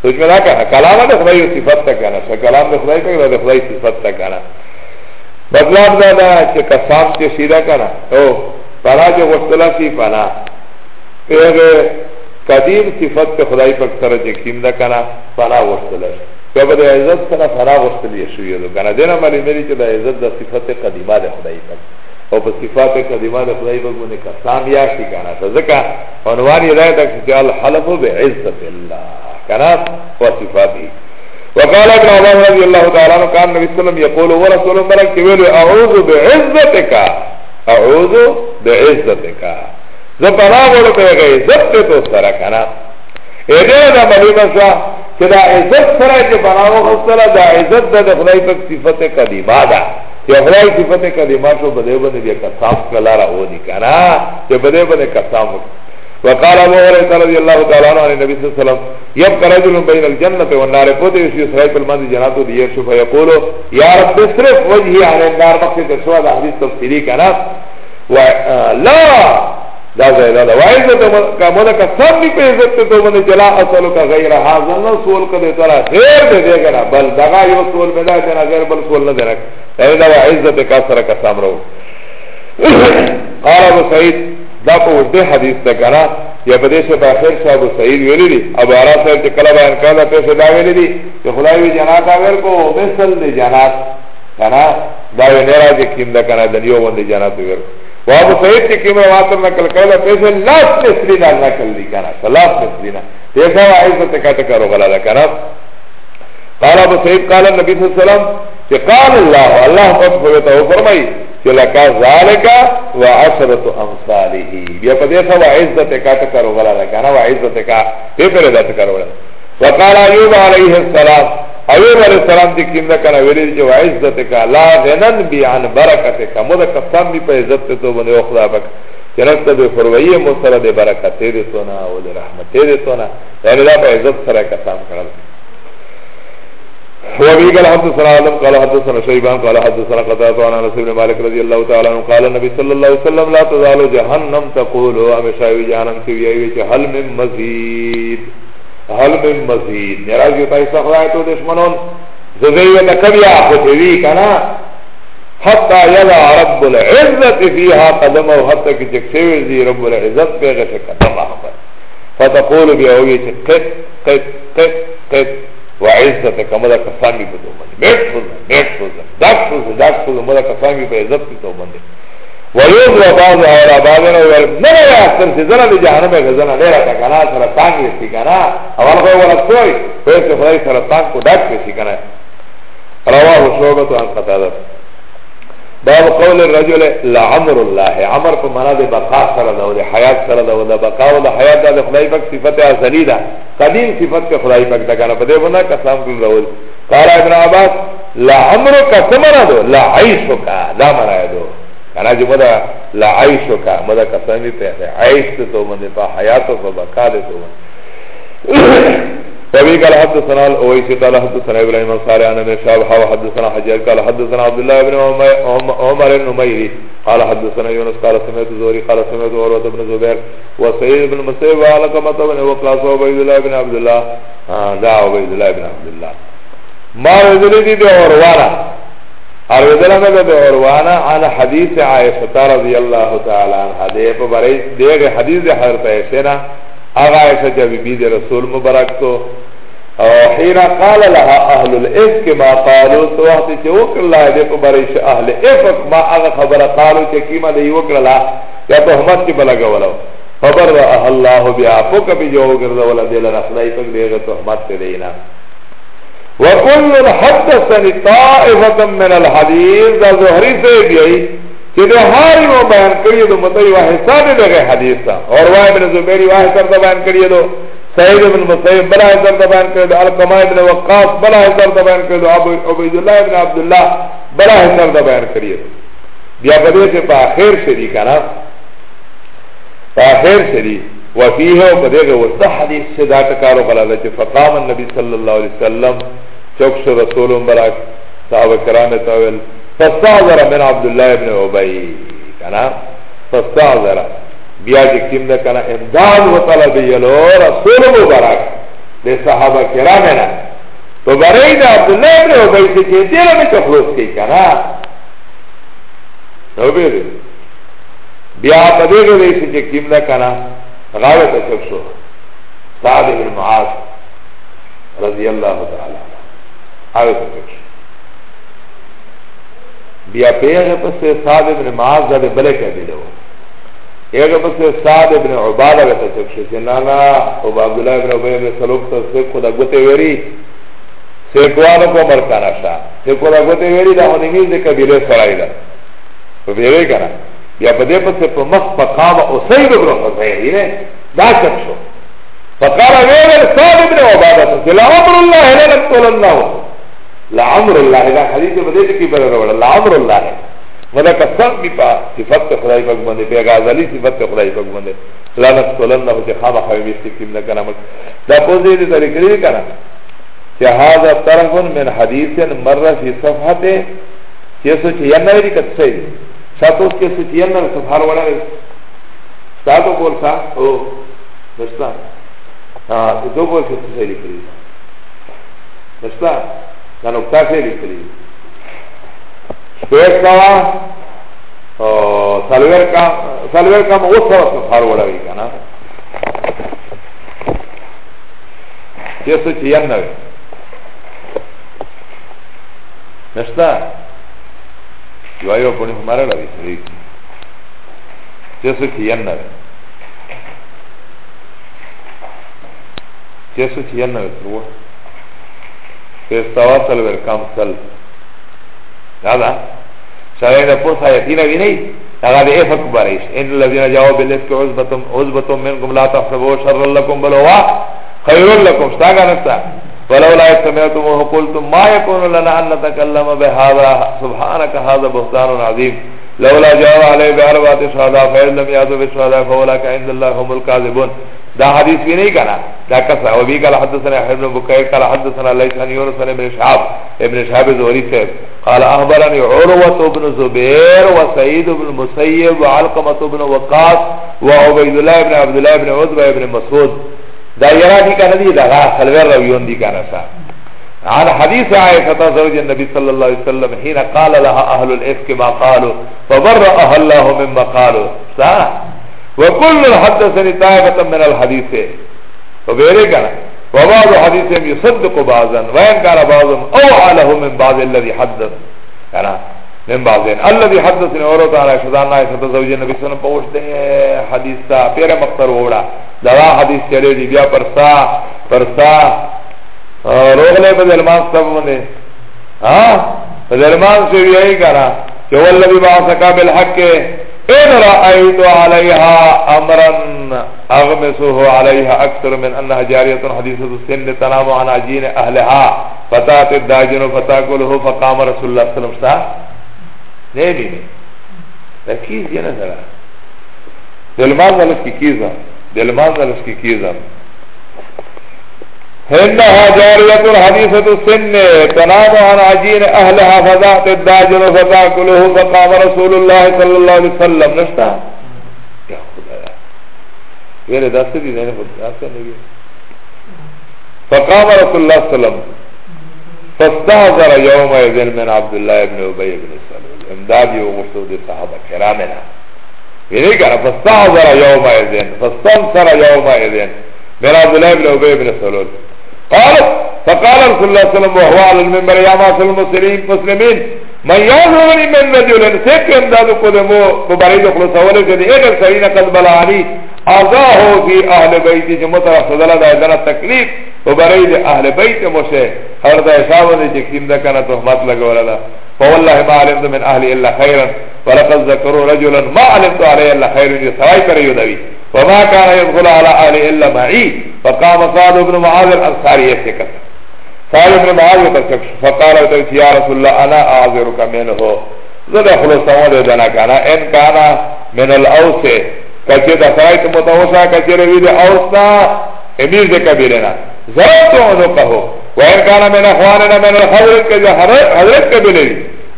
سوچ میں نا کنا کلام دا خدای صفت تا کنا شا کلام دا خدای تا کنا دا خدای صفت تا کنا مطلب دا دا چه قسام چه شیده کنا او پنا جو غسطلا سی پنا پیغ قدیم صفت تا خدای پک سر جکیم دا کنا پنا غسطلا شا بیا به د عزت سره فراغ غوښتلی شوي دو که نه دېنه معلومه دي چې د عزت د صفت قدیمه د خدای پاک او په صفات قدیمه د خدای پاک باندې قسم یاشتي که نه ته ځکه عنوان یې دا ده چې الحلفو بعزت الله که نه په صفاتي وقال ابن عمر رضي الله تعالى عنه كان النبي صلى الله عليه وسلم يقول ورسول الله برك يقول اعوذ بعزتك اعوذ بعزتك ذا پناه ورته عزت تو سره کنه اې دې دا ملي مشه Che da izzat sara che banao khustala da izzat da da khudai pak sifat kadima da Che khudai sifat kadima šo bade bane biya kasam kalara honi kana Che bade bane kasam وقال ابو هريره رضي الله تعالى عنه عن النبي صلى الله عليه وسلم يبقى رجل بين الجنه والنار فوتي في اسرائيل الماضي جناته ليشوف فيقول يا رب اصرف وجهي عن النار مقصد السؤال حديث تفسيري كان لا da zailala Vaiza ka moda ka sam ni pe izzat te tomane Jala asalu ka gajra Haza na suol ka de tala Gher de de gana Bal daga yo suol me da gana Gher bal suol na denak Tani da wa izzat ka sara ka sam rao Qala Abu Said Da pa uzde hadis da gana Ya pa deshe pa akhir sa Abu Said veli li Abu Ara sahib te kala bayan kada Peshe da veli li Ke khulavi janat aver ko Misal de janat Kana Da ve nera je kim da kana Dan yo vande janat aver ko وابو سعید کی کمرہ واتر نکل کرلا پیسے لاس نسلینا نکل دی کنا لاس نسلینا دیکھا و عزت کتکا رو غلا لکنا قال ابو سعید قال النبی صلی اللہ علیہ وسلم کہ قال اللہ اللہ قد فرمتا ہو فرمائی کہ لکا ذالکا و عشرت امثاله بیا پا دیکھا و عزت کتکا رو غلا لکنا و عزت کتکا پیپر ادت کرو لکنا وقال ایوب علیہ السلام ایوب علیہ السلام دی کیندا کنا ویلی جو عزت کا لا غنن بی عن برکت کا مود قسم بی پہ عزت تو بنے او خدا بک جنت بے فروئی مسرد برکت تیرے سونا او رحمت تیرے سونا یعنی دا پہ عزت سرا قسم کرل وابي قال حدثنا عالم قال حدثنا شيبان قال حدثنا قتادة عن انس بن مالك رضي الله تعالى عنه قال النبي صلى الله عليه وسلم لا تزال جهنم تقول امشاوي جهنم کی یہ ہے کہ هل من مزید حل من مزید نیراز یو پیسا خدای تو دشمنون زدیوتا کبی آخوتوی کنا حتی یلا رب العزت فیها قدم و حتی که چکسوی زی رب العزت پیغش قدم آخبر فتقول بیا ہوئی چه قط قط قط قط و عزت کمدا کسانی بدو منی بیٹ سوزن بیٹ سوزن دک سوزن دک سوزن مدا کسانی پا عزت کی تو بنده ویوز و بعض آورا بعضنا ویل ننه وی اختر چه زنه دی جهنم غزنه لیره تا کنا سرطان گرسی کنا اول خوی ولا سوی ویل چه خدای سرطان کو ڈک کسی کنا رواه شعبت عن قطادت باب قول الرجل لعمر الله عمر په معنا د بقا سره ده او د حیات سره ده او د بقا او د حیات د خدای پاک صفت ازلی ده قدیم صفت که خدای پاک ده کنه په دې بنا قسم کوم راول قال ابن عباس لعمرک سمرا دو لعیشک دا مرا دو Kana je mada la aisho ka Mada kasani te Aish te to mende pa Hayato pa baka de to mende فبي قال حدثنا الأويسي قال حدثنا إبراهيم الصاري عن أمير شاب حاو حدثنا حجاج قال حدثنا عبد الله بن عمر النميري قال حدثنا يونس قال سمعت زوري قال سمعت عروة بن زبير وسعيد بن مسيب وعلقمة بن وقلاص وعبيد الله بن عبد الله دا عبيد الله بن عبد الله ما وزلتي دي عروانا Arvedala mele de Urvana An hadith Aishata radiyallahu ta'ala anha De pa barej Dege hadith de Hazrat Aishena Aga Aisha ja bibi de Rasul Mubarak to Hina qala laha ahlul ifk ma qalu To vahti che ukrla De pa barej ahl ifk ma aga khabara qalu Che kima de ukrla Ya to hmat ki balaga wala Fabar da ahallahu bi afuka bi jo ukrla Wala de la nafnai pak dege to hmat te deina وكل حدثنی طائفتا من الحديث دا زہری سے گئی کہ دے ہاری وہ بیان کریے دو مطعی واحصہ دے دے حدیث تا اور وائی بن زبیری واحصہ دا بیان کریے دو سعید بن مصیب بلا حصہ دا بیان کریے دو القمائی بن وقاس بلا حصہ دا بیان کریے دو عبیداللہ بن عبداللہ بلا حصہ دا بیان کریے بیا پدے سے آخر شدی کنا آخر شدی وفيه وبدغه وده حديث صدا تکارو بلاله چه فقام النبي صلى الله عليه وسلم چوکش رسول مبارک صحابه كرامة تاویل فستعذر من عبد الله ابن عبی کنا فستعذر بیا چې کیم ده کنا امداد وطلب يلو رسول مبارک ده صحابه کرام تو برای ده عبد الله ابن عبی چې دې له تخلص کی کنا نو بيري په دې کې چې کیم ده کنا غاوه تکب شو سعد بن معاذ رضی الله تعالی غاوه تکب شو بیا پیغه پس سعد بن معاذ دا بل قبیله و ایغه پس سعد بن عباده به تکب شو جنانا او عبد الله بن ابي بن سلوک ته خدا ګته وری سیکوانو کو مرکانا شا سیکوانا گوتے ویری دا ہونی میز دے کبیلے سرائی دا تو بیرے کنا یا په دې پسې په مخ په قام او سید ابن حسین دی دا چپ شو فقال غير صاد ابن عباده لامر الله لا نقول الله لامر الله دا حدیث په دې کې بیان وړ لامر الله ولا قسم بي په صفات خدای په باندې په غزالي صفات خدای په باندې لا نقول الله چې خامہ حبيب استقیم نه کنه دا په دې طریقې کنه چې هاذا طرف من حدیث مر فی صفحه 691 کڅې Satos que se tiendan los harwalares. Sato bolsa o no está. Ah, dos bolsas se eligen. No está. La nocta se eligen. Suerca o salverca, salverca mo otra se harwalares, ¿no? Que se tiendan. No está. Yo ahí voy a poner fumar a la vez Yo soy chillana Yo soy chillana Que estaba al ver camsal Nada Sabes la posa de tina viene ahí هغه دې حق بارش ان الذين جاءوا بالافك عزبتم عزبتم منكم لا تحسبوا شرا لكم بل هو خير لكم شتاګانستا ولولا سمعتم وقلت ما يكون لنا ان نتكلم بهذا سبحانك هذا بهتان عظيم لولا جاء عليه باربات شهداء فإن لم يأتوا بالشهداء فأولئك عند الله هم الكاذبون دا حدیث بھی نہیں کنا دا کسا وبی قال حدثنا ابن بکیر قال حدثنا لیس یونس ابن شعب ابن شعب زہری سے قال اخبرني عروة بن زبیر و سعید بن مسیب و علقمة بن وقاص و عبید الله بن عبد الله بن مسعود دا یرا دی کنه دی دا سلویر رویون دی کنه سا عن حديث عائشة زوج النبي صلى الله عليه وسلم حين قال لها أهل الإفك ما قالوا فبرأها الله مما قالوا صح وكل حدثني طائفة من الحديث فبيري كان وبعض حديثهم يصدق بعضا وإن كان بعضهم أوعى له من بعض الذي حدث كان من بعضین الذي حدثني اورا تعالی شذانا ایت زوج النبي صلی الله علیه وسلم پوچھتے ہیں حدیث پیرا مختار اورا دعوا حدیث چلے دی بیا پرسا پرسا روغلے پر نماز سب نے ہاں درمان سے بھی یہی کرا کہ والذی با بالحق ان رائیت علیہا امرن اغمسوه علیہا اکثر من انہا جاریت حدیث السن تنام عن عجین اہلہا فتاعت داجن فتاکلہ فقام رسول اللہ صلی اللہ علیہ وسلم Neli ne Da kiz je ne zara Del mazalus ki kizam Del mazalus ki kizam إنها جارية حديثة السن تنام عن عجين أهلها فذات الداجر فتاكله فقام رسول الله صلى الله عليه وسلم نشتا يا خدايا غير داسة دي نحن فتاكا نبي فقام رسول الله صلى الله عليه وسلم فاستحضر يوم اذن من عبد الله ابن عبي بن سلول امداد يو غفتو دي صحابة كرامنا يعني كان فاستحضر يوم اذن فاستنصر يوم اذن من عبد الله ابن عبي بن سلول قال فقال رسول الله صلى الله عليه وسلم وهو على المنبر يا معصر المسلمين مسلمين من يظهرني من رجل سيك امداد قدمو مبارد خلصوله جدي اغل سرين قد بلاني اعضاه في اهل بيتي جمتر رسول الله تكليف و برای اهل بیت موسه حضرت عیسیٰ ده چکیم ده کنا تحمت لگولا ده فوالله ما علمت من اهل الا خیرا ولقد ذکروا رجلا ما علمت علی الا خیرا یه سوائی پر یودوی وما كان يدخل على اهل الا معی فقام صاد بن معاذ الانصاری اشتکت صاد بن معاذ اتشکش فقال اتویت یا رسول الله انا اعذرك منه زده خلصان ده دنا کنا ان کانا من الاوسه کچه ده سوائی تمتوسا کچه روی ده اوسنا امیر ده کبیرنا زرد و عنقه وین کانا من اخواننا من الحضرت که جو حضرت کبیرنی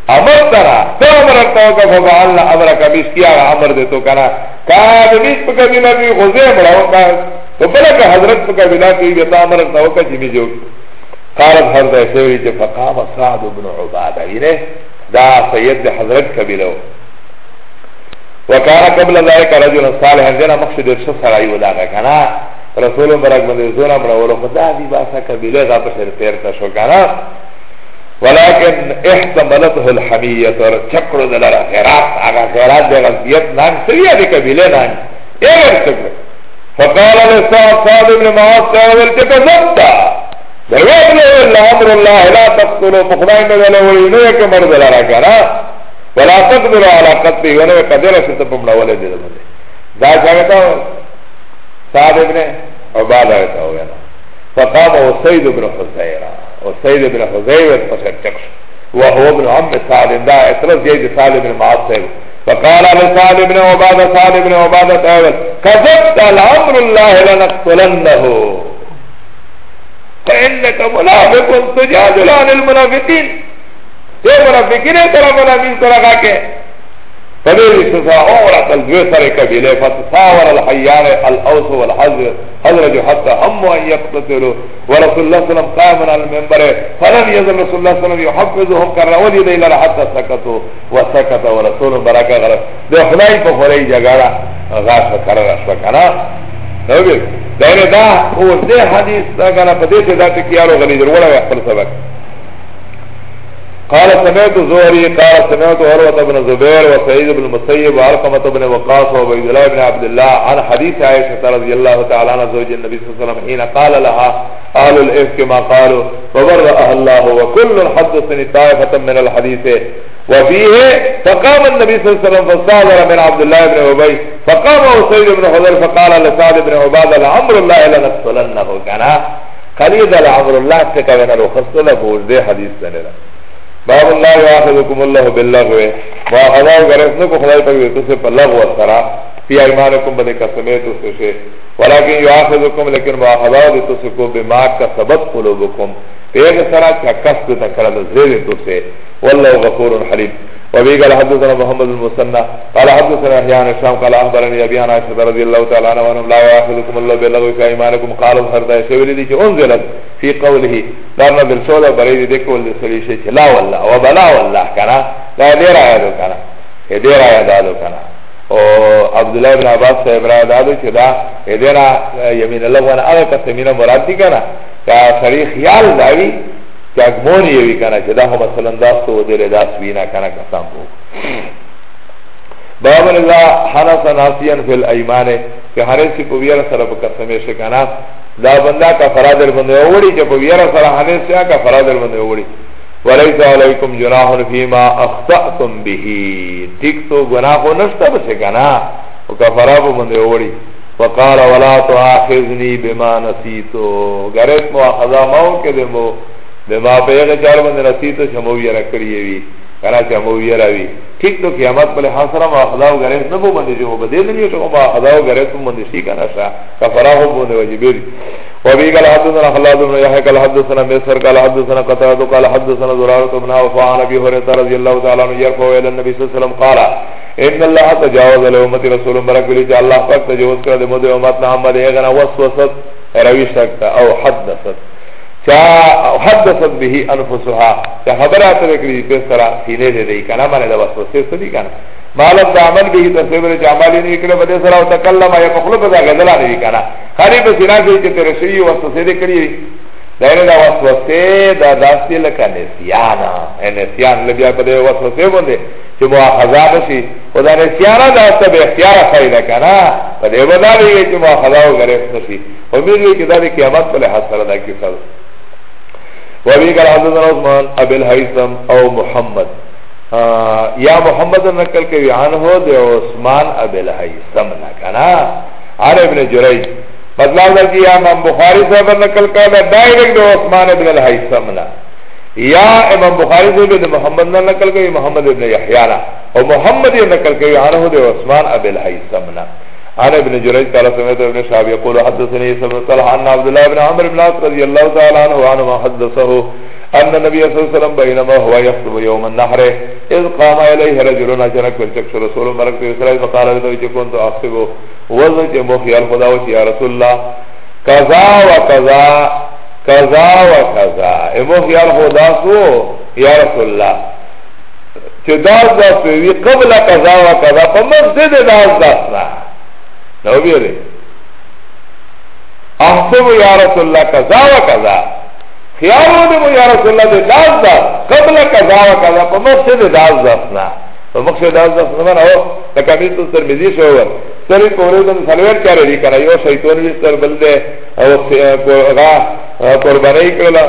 امر ترا تو امر ارتاو که فبعلنا امر کبیس کیا امر ده تو کنا کانا دمیس پا کبیرنا بی خوزه مراو کانا تو بلا که حضرت پا کبیرنا توی بیتا امر ارتاو که جمی جو قارد حرده شوری چه فقام سعد بن عباده وینه دا سید ده حضرت کبیرو وکانا قبل ذلك رجل صالح دینا مقصد ارشد سرائی و داغه کنا رسول مبارک باندې زور امر ولو خدا دی باسا کبیله دا پر پیر تا شو کنه ولكن احتملته الحميه تر چکر دلرا خیرات هغه خیرات د غزیت نام سریه دی کبیله نه ایر چکر فقال لصاحب صاحب ابن معاذ قال كذبت دروت له امر الله لا تقتلوا بخدای نه ولا وینه کې مرد لرا کنه ولا تقدروا على قتله ونه قدره ستپم لا ولې دی دا څنګه سعد ابن عبادة وتاوينا فقام وسيد ابن حزيرة وسيد ابن حزيرة فشرچقش وهو ابن عم سعد دا اعتراض جيد سعد ابن معصب فقال لسعد ابن عبادة سعد ابن عبادة تاويل كذبت الامر الله لنقتلنه فإنك منافق تجادل عن المنافقين تي منافقين ترى منافقين ترى فبیر استثاورت الجوثر کبیله فتساور الحیان الاوس والحضر حضرج حتى هم ان يقتتلوا ورسول الله صلى الله قائم على المنبر فلم يزل رسول الله صلى الله يحفظهم كرولي ليلة حتى سكتوا وسكت ورسول بركة غرب ده خلائي فخلائي جگارا غاش وكرر اشوكنا نبیر دائره دا هو ده حدیث دا کنا پدیش دا تکیارو غلی جرولا ویخبر سبک قال سمعت زهري قال سمعت عروة بن زبير وسعيد بن المسيب وعرقمة بن وقاص وعبد الله بن عبد الله عن حديث عائشة رضي الله تعالى عن زوج النبي صلى الله عليه وسلم حين قال لها أهل الإفك ما قالوا فبرأها الله وكل حدثني طائفة من الحديث وفيه فقام النبي صلى الله عليه وسلم فصادر من عبد الله بن أبي فقام وسيد بن حضر فقال لسعد بن عباد لعمر الله لنقتلنه كان قليد إذا لعمر الله ثقة من الوخص لبوجده حديث سنة باب الله واخذكم الله باللغو واخذوا غرسنو کو خدای پاک دیتو سے لغو سرا فی ایمانکم بده قسمه تو سے ولكن يواخذكم لیکن واخذوا دیتو سے کو بما کا سبب قلوبکم پیغ سرا چکست تکرد زیر تو سے والله غفور حلیم وبه قال حدثنا محمد المثنى قال حدثنا احيان الشام قال اخبرني ابي انا عائشه رضي الله تعالى عنها وانهم لا ياخذكم الله باللغو في ايمانكم قالوا فردا شويل دي چې انزلت في قوله دارنا بالصوله بريد دي کول سلی شي لا والله وبلا والله کنا لا دې را یادو کنا دې را یادو کنا او عبد الله بن عباس صاحب را یادو چې دا دې را یمین الله وانا هغه کته مینا مراد دي کنا کا سری خیال داوی چاگمون یوی کنه چه ده مثلا داستو و دل داست بینا کنه کسان بو بابن ازا حنس ناسیان فی الایمانه که حنسی پو بیر سر پا قسمیش کنه دا بنده کفرا در بنده اوڑی چه پو بیر سر حنسی ها کفرا در بنده اوڑی ولیس علیکم جناح فیما اخطأتم بهی ٹھیک تو گناہو نشتا بسه کنه و کفرا پو بنده اوڑی وقال ولا تؤاخذني بما نسيت غريت مؤاخذه ما وكده بما پیغه چار باندې رسیدو چې مو یې را کړی وي کله چې مو یې را وي ٹھیک نو قیامت بل حاصل ما خداو غره نه مو باندې جو بده دې نه چې ما خداو غره ته باندې شي کنه شا کفراو باندې واجب دي و بي قال حدثنا خلاد بن يحيى قال حدثنا ميسر قال حدثنا قتاده قال حدثنا زراره بن عوف ابي هريره رضي الله تعالى عنه يرفع الى النبي صلى الله عليه وسلم قال ان الله تجاوز لامتي رسول برك بلي الله پاک تجاوز کړ د مو د امت نه هم دې غنه وسوسه رويش تک او حدثت چا حدثت به انفسها چا خبر آتر کری دیتے سرا سینے دے دی کنا مانے دا بس وسیس تو دی کنا مالب دا عمل به تصویب دے چا عمالی نی کلی بدے سرا و تکلم آیا مخلوق دا غزلا نی کنا خالی بس انا کری چا تیر شوی وسوسی دے کری دائره دا وسوسی دا داستی لکا نسیانا نسیان لبیا بدے وسوسی بندے چه مواخذا بشی و دا نسیانا داستا به اختیار خواهی لکنا بدے بدا دیگه چه مواخذا و غریف نشی و میروی که دا دی قیامت بلے حسر دا کسا وابی قال حدثنا عثمان ابی الحیثم او محمد یا محمد نکل کے بیان ہو دے عثمان ابی الحیثم نکنا عر ابن جرائی مطلب در کی یا امام بخاری صاحب نکل کے دے دائرک دے عثمان ابن الحیثم نا یا امام بخاری صاحب دے محمد نہ نقل کے محمد ابن یحیانا او محمد یہ نکل کے بیان ہو دے عثمان ابی الحیثم نہ عن ابن جريج قال سمعت ابن شعب يقول حدثني اسم طلح عن عبد الله بن عمر بن عاص رضي الله تعالى عنه ما حدثه أن النبي صلى الله عليه وسلم بينما هو يخطب يوم النحر إذ قام إليه رجل أجنك والشكس رسول مرك في إسرائيل فقال لدوي كنت أخطب وزن مخي يا الخدا يا رسول الله كذا وكذا كذا وكذا إيه مخي الخدا سو يا رسول الله چه داز داز وی قبل قضا و قضا پا مفزد داز داز نه نو بیره احسب یا رسول الله قضا و قضا خیالو دمو یا رسول الله ده داز داز قبل قضا و قضا پا مقصد داز داز نا پا مقصد داز داز نمان او لکمیت سرمیزی شوور سر کوریدن سلویر کاری دی کنه یو شیطان وی سر بلده او غا قربانی کرلا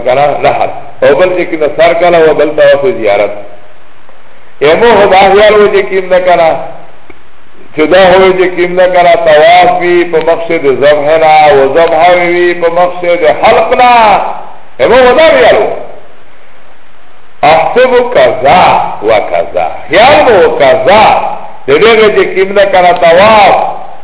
کنه نحر او بل جکن سر کلا و بل تواف زیارت ایمو خدا خیالو جکن نکنه چه دا ہوئی چه کم دکنا تواف بی پا مقصد زبحنا و زبحوی بی پا مقصد حلقنا امو ودا بیالو احسب کذا و کذا خیال مو کذا دیگه چه کم دکنا تواف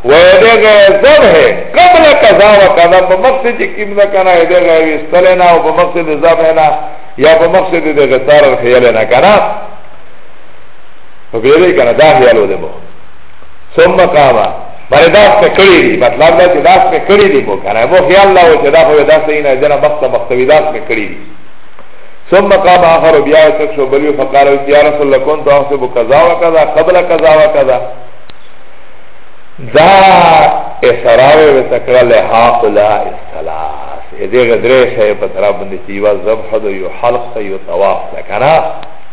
و دیگه زبح قبل کذا و کذا پا مقصد چه کم دکنا دیگه ویستلنا و پا مقصد زبحنا یا پا مقصد دیگه سار الخیالنا کنا و بیده کنا دا خیالو دمو ثم قاما بل داس پہ کڑی دی مطلب دا کہ داس پہ کڑی دی بو کرا وہ خیال نہ ہو کہ دا ہو داس نہیں جنا بس بس داس پہ کڑی دی ثم قام آخر بیا تک شو بلیو فقال یا رسول اللہ کون تو احسب قضا و قضا قبل قضا و قضا دا اسراوے و تکرل حاقلا اسلاس ایدی غدریش ہے پترا بندی چیوا زبح دو یو حلق تا یو تواف تا کنا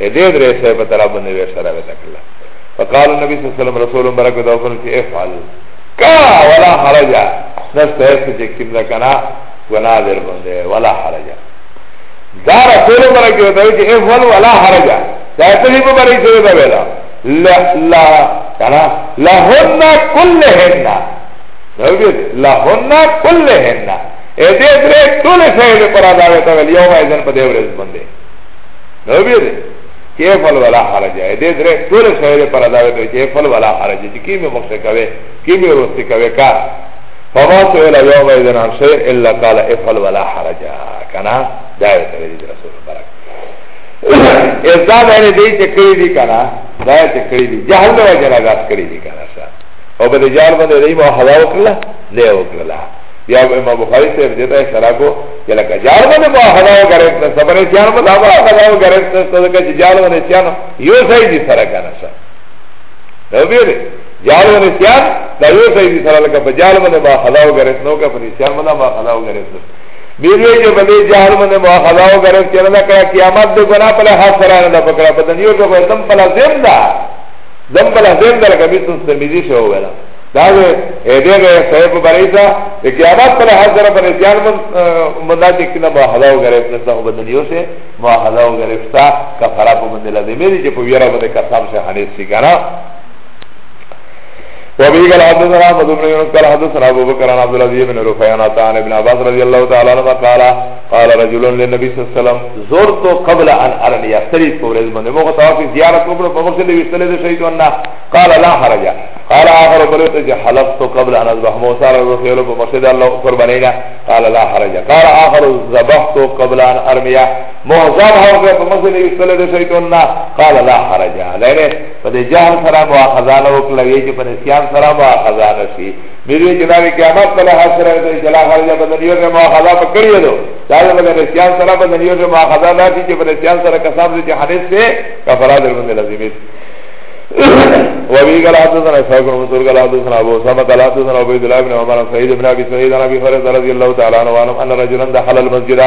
ایدی غدریش ہے پترا بندی ویشرا و تکرل فقال النبي صلى الله عليه وسلم رسول مبارك ودعوكم في افعل كا ولا حرج نست ایسا چکیم دکنا گناه در بنده ولا حرج دا رسول مبارك ودعوكم في افعل ولا حرج دا اتنی مبارك سوی دا بیدا لا کنا لہن کلہن لہن کلہن ایده ادره طول سهل پر آداغتا ویل یوم ایزن پا دیورز بنده نو بیده کیفل ولا حرج دې درې ټول شوی پر ادا وي کیفل ولا حرج چې کیمه مخه کوي کیمه ورسته کوي کا فما سئل يوم اذن عن شيء الا قال افعل ولا حرج کنا دا دې رسول برک ازداد یعنی دې چې کړی دي کنا دا چې کړی دي جهل وجنا غاس کړی دي کنا او بده جال باندې دې مو حوا وکړه له وکړه یا امام بخاری سے دیتا ہے شرح کو کہ لکا جار من با حلاو گرکتا سبر اسیان من با حلاو گرکتا صدقا چی جار من اسیان یو سیدی سرا کانا شا نو بیره جار من اسیان دا یو سیدی سرا لکا بجار من با حلاو گرکتا نوکا پر اسیان من با حلاو گرکتا بیره جو بلی جار من با حلاو گرکتا نا کرا قیامت دو گنا پلا حاص سرانا دا پکڑا بدن یو جو بلی دم پلا زم دا دم پلا زم دا لکا بیتن سمیزی شو گنا Dawe Edeve sahib barisa De kiamat para har zara para etiyan Manda che kina muahadao garifta Ho badaniyo se muahadao garifta Kafara po mende lazime di Che po vira bende kasam se hanif si kana وابي قال حدثنا احمد بن يونس قال حدثنا ابو بكر عن عبد العزيز بن رفيع عن عطاء بن عباس رضي الله تعالى عنه قال قال رجل للنبي صلى الله عليه وسلم زرت قبل ان ارني اشتريت فورز من مو طواف زياره قبل فمرسل لي استلذ شيء قال لا حرج قال آخر بلوت جه حلقت قبل أن أذبح موسى رضو خيولو بمسجد الله قربانينا قال لا حرج قال آخر زبحت قبل أن أرميا محزان حوقه بمسجد يسول دشيتنا قال لا حرج لأنه فده جهل سرا مواخذان وقل ويجي فنسيان سرا مواخذان شي میروی جناب قیامت پر حاصل ہے تو جلا خارجہ بدنیوں کے مواخذہ پکڑیے دو چاہے مگر نسیان سرا بدنیوں کے مواخذہ نہ تھی کہ نسیان سرا قسم سے جہانت سے کفراد المند لازمی وابي قال حدثنا اسحاق بن منصور قال حدثنا ابو اسامه قال حدثنا عبيد الله بن عمر سعيد بن ابي سعيد عن ابي هريره رضي الله تعالى عنه ان رجلا دخل المسجد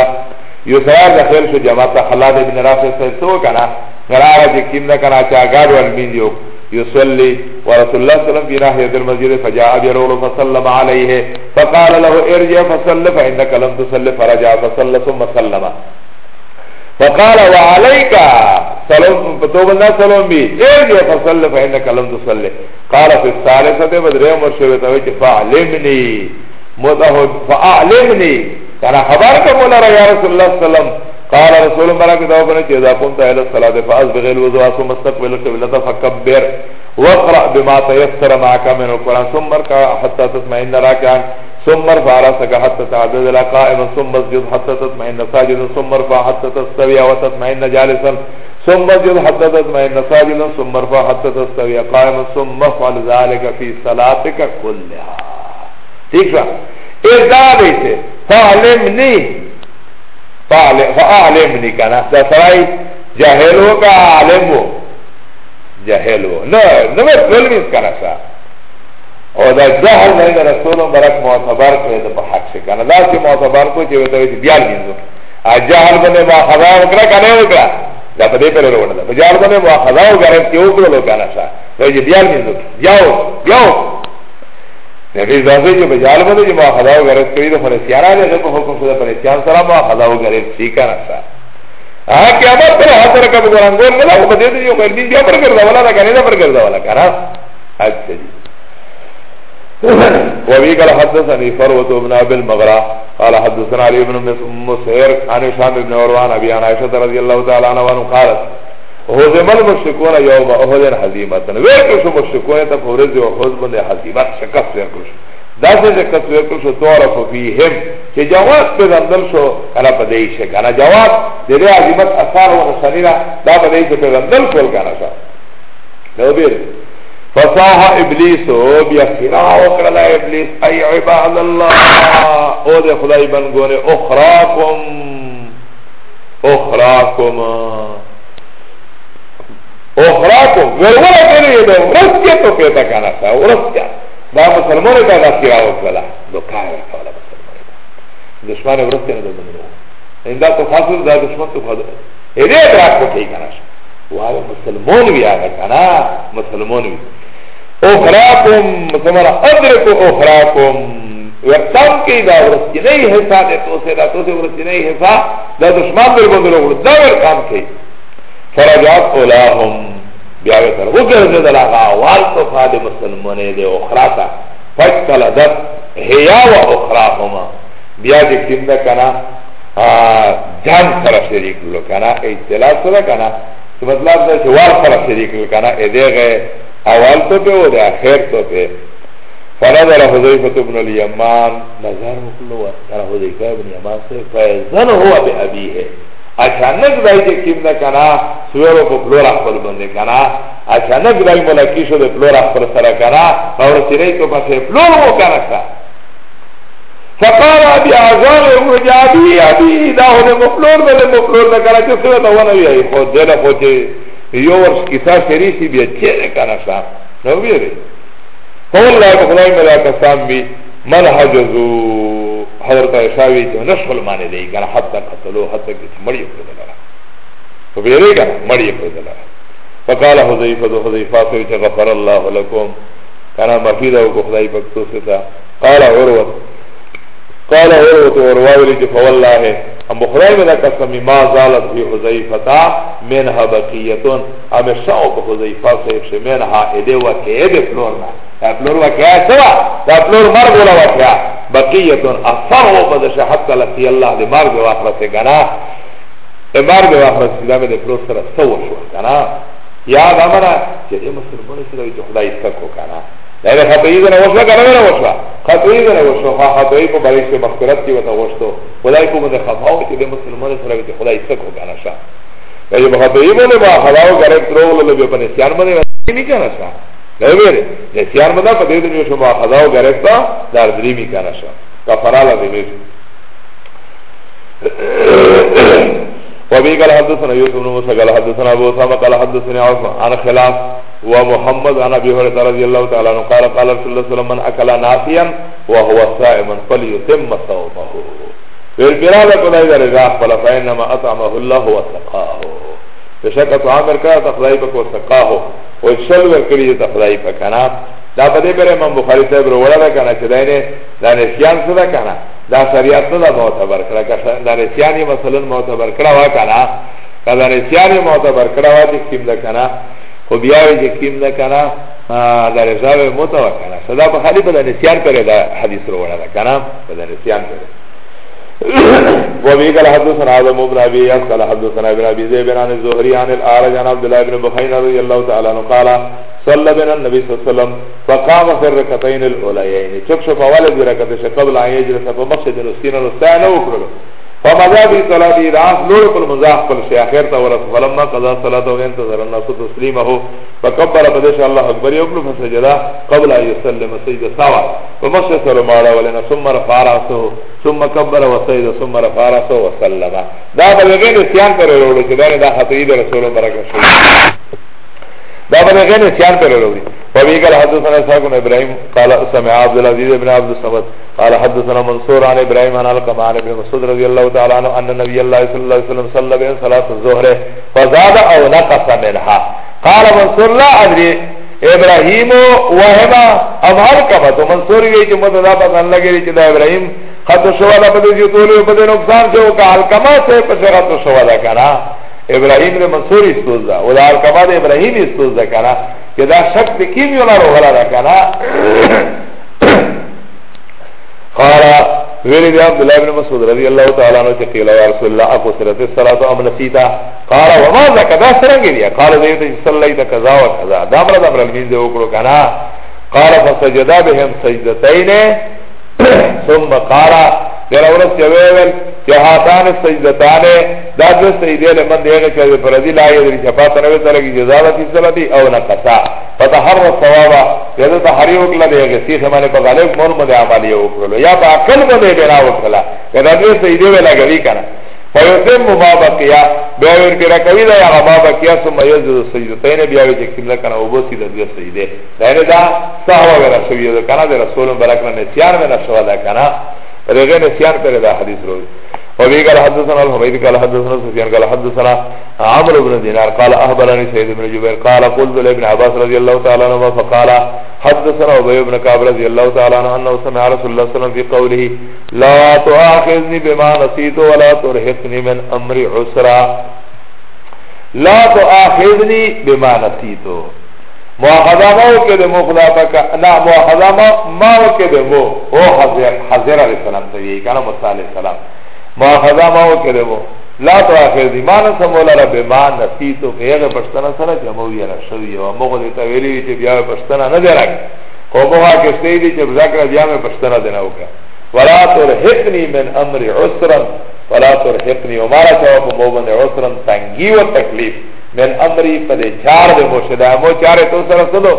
يسار دخل شو جماعه خلاد بن رافع سو كان قرار جكيم ده كان اچا گاد والميديو يصلي ورسول الله صلى الله عليه وسلم في ناحيه المسجد فجاء ابي هريره فسلم عليه فقال له ارجع فصل فانك لم تصل فرجع فصلى ثم سلم فقال وعليك سلام بتوبنا سلام بي ارجع فصلي فإنك لم تصلي قال في الثالثة بدرية مرشبة ويك فأعلمني متهد فأعلمني كان خبرك مولا يا رسول الله صلى الله عليه وسلم قال رسول الله صلى الله عليه وسلم اذا قمت الى الصلاه فاصبغ الوضوء ثم استقبل القبلة فكبر واقرا بما تيسر معك من القران ثم اركع حتى تطمئن راكعا ثم ارفع راسك حتى تعدد الى قائما ثم اسجد حتى تطمئن ساجدا ثم ارفع حتى تستوي وتطمئن جالسا ثم اسجد حتى تطمئن ساجدا ثم ارفع حتى تستوي قائما ثم افعل ذلك في صلاتك كلها ٹھیک ہے ایک دعوی سے فعلم نکنا دا سرائی جاہل ہو کا عالم ہو جاہل ہو نو نو میں فلم اس کنا سا او دا جاہل نہیں دا رسول برک معتبر کرے دا بحق سے کنا دا سی معتبر کو چیوے دا بیال نیندو آ جاہل بنے با خدا وکرا کنے وکرا da pa de pere rovna da pa jal bane muakhada u garib ki ukro lo kana sa da je dial min do jao jao Negi zaze je bejal bada je muakhada u garib kari da Khunesiyana je ghe po hukum se da Khunesiyana sara muakhada u garib Sika nasa Aha kiamat pere hata raka bi Qurangol Nada u badete je ukhir din dia par garda wala Da kane da par garda wala Kana Acha ji وابي قال حدثني فروة بن أبي المغرى قال حدثنا علي بن مسهر عن شام بن عروان أبي عن عائشة رضي الله تعالى عنه قالت هزم المشركون يوم احد حزیمت ورکل شو مشرکون تا فورز و احد بند حزیمت شکست ورکل شو داسه شکست ورکل شو تعرف فیهم چه جواب پیغمبر شو کنا پدیش کنا جواب دیده عظیمت اثار و حسنی را دا پدیش پیغمبر کول کنا شا نو بیر فصاح ابلیس او بیا خرا وکړه ابلیس ای عباد الله او د خدای بنګونه اخراکم اخراکم اخرا کو ورورا کرے دو ورس کے تو پیتا کانا تھا ورس کیا دا مسلمان کا دا سیوا وکلا دو کائے کالا مسلمان دشمن ورس کے دو بندو اندا تو فاصل دا دشمن تو خدا ایدے ادراک کو کئی کانا شا وہاں مسلمان بھی آگا کانا مسلمان بھی اخرا کم مسلمان ادرکو اخرا کم وقتام کی دا ورس کی نئی حصہ دے تو سے دا تو سے ورس کی نئی حصہ دا دشمن دل بندو دا ورکام کئی فرجات اولاهم بیاوی تر وگرده دل آقا آوال صفحه ده مسلمانه ده اخرا تا فکل دت هیا و اخرا هما بیا ده کم ده کنا جان سره شریک لو کنا اطلاع سره کنا چه مطلب ده چه وار سره شریک لو کنا اده غی اول تو پی و ده اخیر تو پی فنظر حضیفت ابن الیمان نظر مکلو سر حضیفت ابن الیمان سر فیزن هو بی ابیه اچانک دای چې کیم نه کنا سویرو په پلور خپل باندې کنا اچانک دای ملکی شو د پلور خپل سره کنا اور سری ته پسې پلور وو کنا فقال ابي اعظم وجابي ابي دا هو مفلور بل مفلور دا کنا چې سویرو ته ونه وی خو دې نه پوهې یو ورس کیسه سری سی بیا چې کنا سا نو ویری قول لا خدای ملاک سام بی من حجزو حضرت عائشہ وی تو نشل مانے دی کنا حتا قتلوا حتا کہ مڑی کو دلا تو بھی رہے گا مڑی کو دلا فقال حذیفہ حذیفہ سے غفر اللہ لكم کنا مفیدہ کو خدای پاک تو سے قال عروہ قال عروت ورواولی جی فوالله اما خدای بدا قسمی ما زالت فی حضیفتا منها بقیتون اما شاو که حضیفا صحیب شه منها اده و که اده فلورنا دا فلور و که اده سوا دا فلور مرگ ولا و که بقیتون اثر و بدش حتی لسی اللہ دی مرگ و آخرت گنا مرگ و آخرت سلام دی فلور سر سو شو گنا یاد امنا چه دی مسلمان سر دی خدای سکو گنا Da je khatoi zana ušla ka nagana ušla Khatoi zana ušla Kha khatoi po bari se makhturat ki vata ušto Kudai ko mada khatao ki de muslimane sara Vete kudai isak ho kana ša Da je khatoi mone ba khatao kare Troglo lobe pa nisyan mone Ni kana ša Da je vere Nisyan mada pa dede nyo šuma khatao kare Ta dar drimi kana ša Kafarala de mezu وبه قال حدثنا يوسف بن موسى قال حدثنا ابو اسامه قال حدثني عاصم عن خلاف ومحمد عن ابي هريره رضي الله تعالى عنه قال قال رسول الله صلى الله عليه وسلم من اكل نافيا وهو صائم فليتم صومه والبلال قدای إذا راه فلا فانما اطعمه الله وسقاه بشکت عامر کا تخلای وسقاه وشل ور کړی تخلای Da pa de bere imam Bukhari sahib rovola da kana Che da ine da nesyan se da kana Da sariat da motabar kara Da nesyan je masalan motabar kara wa kana Ka da nesyan je motabar kara wa je kim da kana Ko biyavi je kim da kana Da rezave motabar kana Sada pa khali pa da nesyan pere da hadis rovola da kana Pa da nesyan pere وابي قال حدثنا عالم بن ابي ياس قال حدثنا ابن ابي زيد بن عن الزهري عن الاعرج عن عبد الله بن بخير رضي الله تعالى عنه قال صلى بنا النبي صلى الله عليه وسلم فقام في الركعتين الاوليين تشوف اول ركعه قبل ان يجلس فمسجد السنه الثاني وكره فمذا بی صلاتی راس لور پل مزاح پل شی آخر تا ورس فلما قضا صلاتا و انتظر الناس تسلیمه فکبر بدش الله اکبر یقل فسجدا قبل ان يسلم سجد سوا ومشي سر مالا ولنا ثم رفع راسه ثم كبر وسجد ثم رفع راسه وسلم دا بلغین سیان پر روڑو چه دانی دا خطوی دا رسول برکت شد دا بلغین سیان پر روڑو فبي قال حدثنا إسحاق بن إبراهيم قال سمع عبد العزيز بن عبد الصمد قال حدثنا منصور عن إبراهيم عن القمع عن ابن مسعود رضي الله تعالى عنه أن النبي الله صلى الله عليه وسلم صلى بهم صلاة الظهر فزاد أو نقص منها قال منصور لا أدري إبراهيم وهما أو هلكما منصور يجي متدا پسند لگے چې دا إبراهيم خط شوالا پدې جو تولې پدې نقصان شو کا هلکما سے پسې خط شوالا کرا ابراهيم له منصور استوزا او دار کما د ابراهيم استوزا کرا کہ دا شک د کیمیو لار وغلا دا کرا قال ویلی دی عبد الله بن مسعود رضی اللہ تعالی عنہ کہ قیل یا رسول اللہ اكو سرت الصلاه ام نسیتا قال وما ذا سرنگی دی قال دیت صلیت قضا و قضا دا بر دا بر می دی وکړو کرا قال فسجدا بهم سجدتين ثم قال دراورت یویل یو حاتان سجدتان دا دو سجده لمن دیگه چه ده پردی لایه دری شفاعت نوی تلگی جزادت سلطی او نقصا پتا هر ثوابا یده تحری وکلا دیگه سیخ منه پا غالب مون مده عمالی وکلو یا پا عقل مده بنا وکلا یده دو سجده ویلا گوی کنه فیتم ما بقیا بیا ورکی رکوی دا یا ما بقیا ثم یجد سجدتین بیا وی تکمیل کنه او بوسی د دې سجده دا نه دا صحابه ورا شوی دا کنه د رسول برکنا نسیان ورا شوی دا کنه رغه نسیان پر دا حدیث روز وبه قال حدثنا الحميد قال حدثنا سفيان قال حدثنا عمرو بن دينار قال أخبرني سيد بن جبير قال قلت لابن عباس رضي الله تعالى عنه فقال حدثنا أبي بن كعب رضي الله تعالى عنه أنه سمع رسول الله صلى الله عليه وسلم في قوله لا تؤاخذني بما نسيت ولا ترهقني من أمر عسرا لا تؤاخذني بما نسيت مؤاخذہ ما ہو کہ دے نا مؤاخذہ ما ہو کہ دے مو او حضر علیہ السلام سے یہ کہنا مصطفی علیہ مؤاخذہ ما وکړه وو لا تو اخر دی مان سم ولا رب ما نسیتو پیغه پښتنه سره چې مو یې را شوی او موږ دې ته ویلي چې بیا پښتنه نه دی راک کو مو هغه ستې دي چې ذکر بیا مې پښتنه دی نه وکړه ولا ترهقني من امر عسرا ولا ترهقني ومارا جواب مو باندې عسرا تنګي او تکلیف من امري په دې چار دې مو شدا مو چارې تو سره سلو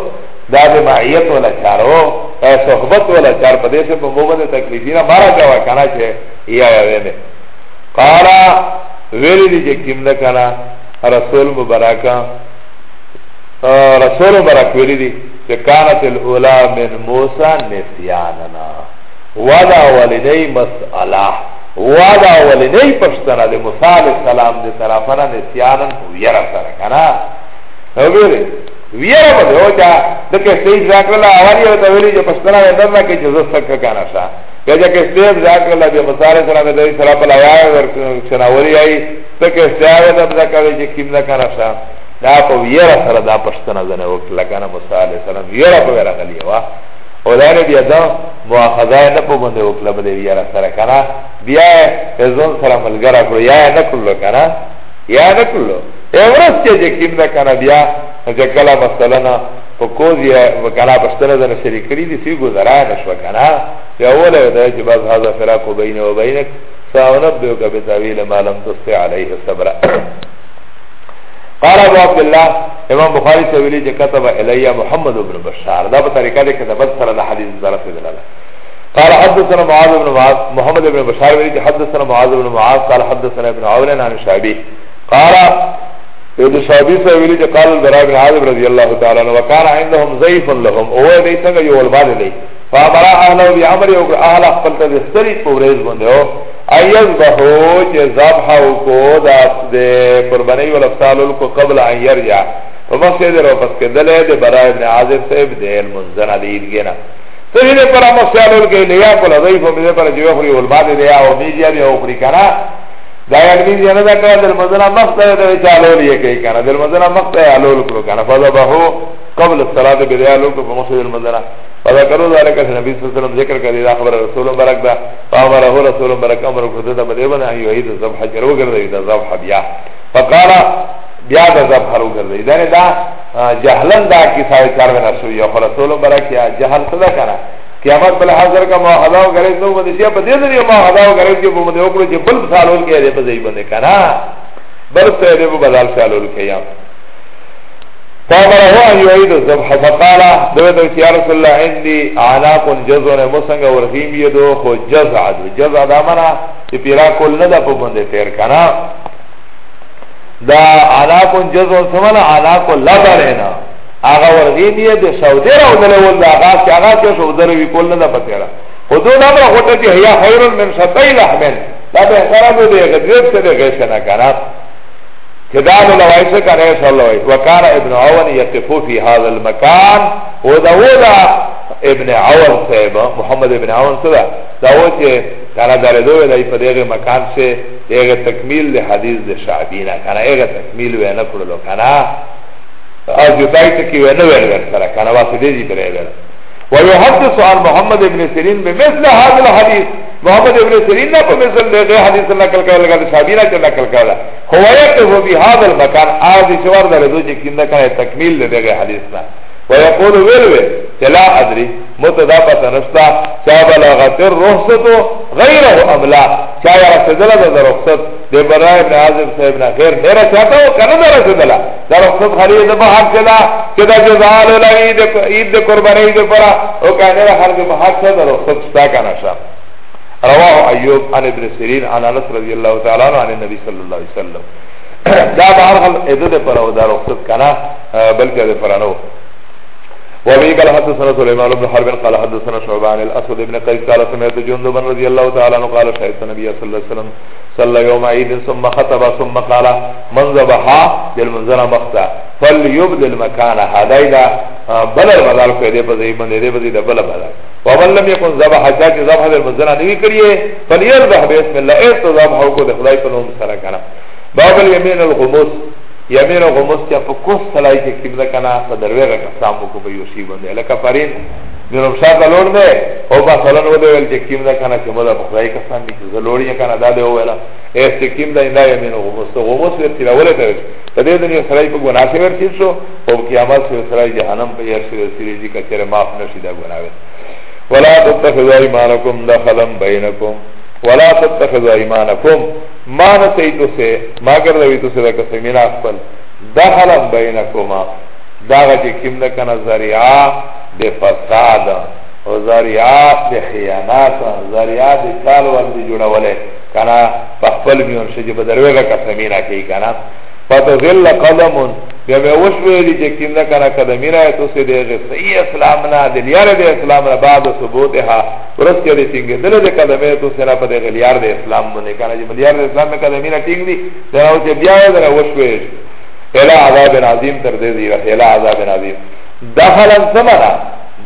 دا به معیت ولا چارو صحبت ولا چار په دې څه په مومن تکلیفینا بارا کا وکړه چې یا یا وې قال ویل دي چې کیم نه کنا رسول مبارک رسول مبارک ویل دي چې كانت الاولى من موسى نسياننا ودا ولدي مساله ودا ولدي پښتنه د موسی عليه السلام دي طرفه نه نسيانن ويرا سره کنا ویل ویره بده او چا دکه سټیج راکړل اواری او تویلی چې پښتنه اندر کې چې زستک کانا شا بیا چې سټیج راکړل بیا بساره سره مې دوی سره په لایا ورڅناوري آی دکه سټیج د ځکه چې کیم نه کانا شا دا په ویره سره دا پښتنه زنه وکړه کنه مصالح سره ویره په ویره غلی وا او دا بیا دا مؤاخذه نه په باندې وکړه بل ویره سره کنه بیا ځون سره ملګرا کړو یا نه کړلو کنه یا نه کړلو یو ورځ چې کیم نه کنه بیا Že kala masalana Po kozi je Kala paštana da nešeri kri di Svi guzara nešva kana Že ovola je da je Že baz haza firaku bejne o bejnek Sa unabdeo ka bitavile Ma lam tusti alaihi sabra قال ابو عبد الله امام بخاري سويلي جه كتب الي محمد بن بشار ده بطريقه دي كتبت سره الحديث ذرا في دلاله قال حدثنا معاذ بن معاذ محمد بن بشار ولي حدثنا معاذ بن معاذ قال حدثنا ابن عون عن شعبي قال وده شعبی صاحب ویلی چه قال البراء بن عاظب رضی اللہ تعالی عنہ وکان عندهم ضعیف لهم اوه دی څنګه یو ولباد دی فامرا اهله بیامر یو اهل خپل ته سری پورز باندې او ایز بهو چې ذبح او کو داس دے قربانی ول افصال کو قبل ان يرجع فمخه دې رو پس کې دلې دې براء بن عاظب صاحب دې منزل عدید گنا سری دې پر امسالو کې لیا کو لضیف دې پر جو خو ولباد دی او میجیا دی او پریکرا da yagni zina da kada del mazana maqta da cha alol ye kai kana del mazana maqta alol ko kana fa da bahu qabl salat bi da alol ko fa masjid al mazana fa da karo da ka nabi sallallahu alaihi wasallam zikr kari da khabar rasul barak da fa amara hu rasul barak amara ko da da bana hi wahid zabh jaro gar da zabh biya fa qala biya da zabh haru gar da da da jahlan da ki sai kar na so ya rasul barak ya jahal sada kana قیامت بل حاضر کا معاہدہ کرے تو وہ دسیا بدے دے معاہدہ کرے کہ وہ مدے اوپر جے بل سالول کے دے بدے بندے کرا بل سے دے وہ بدل سالول کے یا فامر هو ان يعيد الذبح فقال دوت يا رسول الله عندي اعناق جزر مسنگ ورغيم يدو خو جزع جزع دمنا چې پیرا کول نه د په باندې تیر کنا دا اعناق جزر سملا اعناق لبرنا آغا ورغین دیه ده سعودی را ودنه ولده آغا چه آغا چه سعودی روی کل نده پتیره خودو نمرا خوطه چه هیا خیرون من سطعی لحمن دا بحسرانو ده غدریب سه ده غیسه نکنه چه دانو لوائسه کنه صلی اللہ ویس وکار ابن عون یقفو فی هذا المکان و داولا ابن عون صحیب محمد ابن عون صدا داو چه کنه داردوه دای پا دیغه مکان سه دیغه تکمیل ده حدیث ده شعبینه کنه ایغه تکمیل وینه کرلو کنه او جدائی تکی وینو ویل ویل سرا کانا واسده جی برای ویل ویحدث عن محمد ابن سرین بمثل هذا الحدیث محمد ابن سرین نا پا مثل دیگه حدیث نکل کرده لگه شابینا چه نکل کرده خوایتو بی هذا المکان آزی شوار داره دو چه کنده کنه تکمیل دیگه حدیث نا ویقول ویلوی چه لا ادری متدا پتا نشتا چا بلغت الرحصتو غیره املا چا یا رسدلا دا رخصت دی برای ابن عازم صاحب نا خیر نیرا چاہتا ہو کنا دا رسدلا دا رخصت خرید بحق چلا کدا جزال لگی عید قربانی دی پرا او کانے را خرد بحق چلا دا رخصت شتا کنا شا رواه ایوب عن ابن سیرین عن انس رضی اللہ تعالی عنہ عن نبی صلی اللہ علیہ وسلم دا بہر خل ادو دے پرا دا رخصت کنا بلکہ دے پرا نو وابي قال حدثنا سليمان بن حرب قال حدثنا شعبان الاسود بن قيس قال سمعت جندبا رضي الله تعالى عنه قال شهدت النبي صلى الله عليه وسلم صلى يوم عيد ثم خطب ثم قال من ذبح للمنزل مختا فليبدل مكان هذا اذا بدل بدل کو دے پزے بندے دے پزے بدل ومن لم يكن ذبح حاجات ذبح للمنزل نہیں کریے فليذبح بسم الله اذ إيه ذبح کو خدای پر سرا کرا باب اليمين الغموس یا میرا غمس کیا پا کس سلائی که کم دکنا پا درویغا کسامو کو بیوشی بنده لکا پرین میرم شاہ تلور ده او با سلن وده ویل چه کم دکنا که مدا بخدای کسان نیچه زلوری کنا داده ویلا ایس چه کم دا اندا یا میرا غمس تو غمس ویرسی روله تاویش پا ده دنیا سلائی پا گناه شه ورسی شو او قیامت سوی سلائی جهنم پا یرسی ورسی ریجی کچر ماف نشی دا گناه ویل ولا تتخذوا ایمانکم دخلا بینکم ولا تتخذوا ايمانكم ما نتيتو سي ما گردويتو سي دك سمينا خپل دخلا بينكما داغه چې کوم د کنه ذریعہ د فساد او ذریعہ د خیانت ذریعہ د کال ور دي جوړولې کنه په خپل میون شي په دروګه قسمینا کوي کنه فتزل قدمون بیا به وشویلی چې کیم نه کنه قدمینه تو سه دیغه صحیح اسلام نه د لیار د اسلام نه بعد ثبوتها ورس کې دي څنګه دله د قدمه تو سه نه په د لیار د اسلام باندې کنه چې لیار د اسلام نه قدمینه ټینګ دي دا او چې بیا یې دره وشویل الا عذاب عظیم تر دې دی الا عذاب عظیم دخلن ثمرا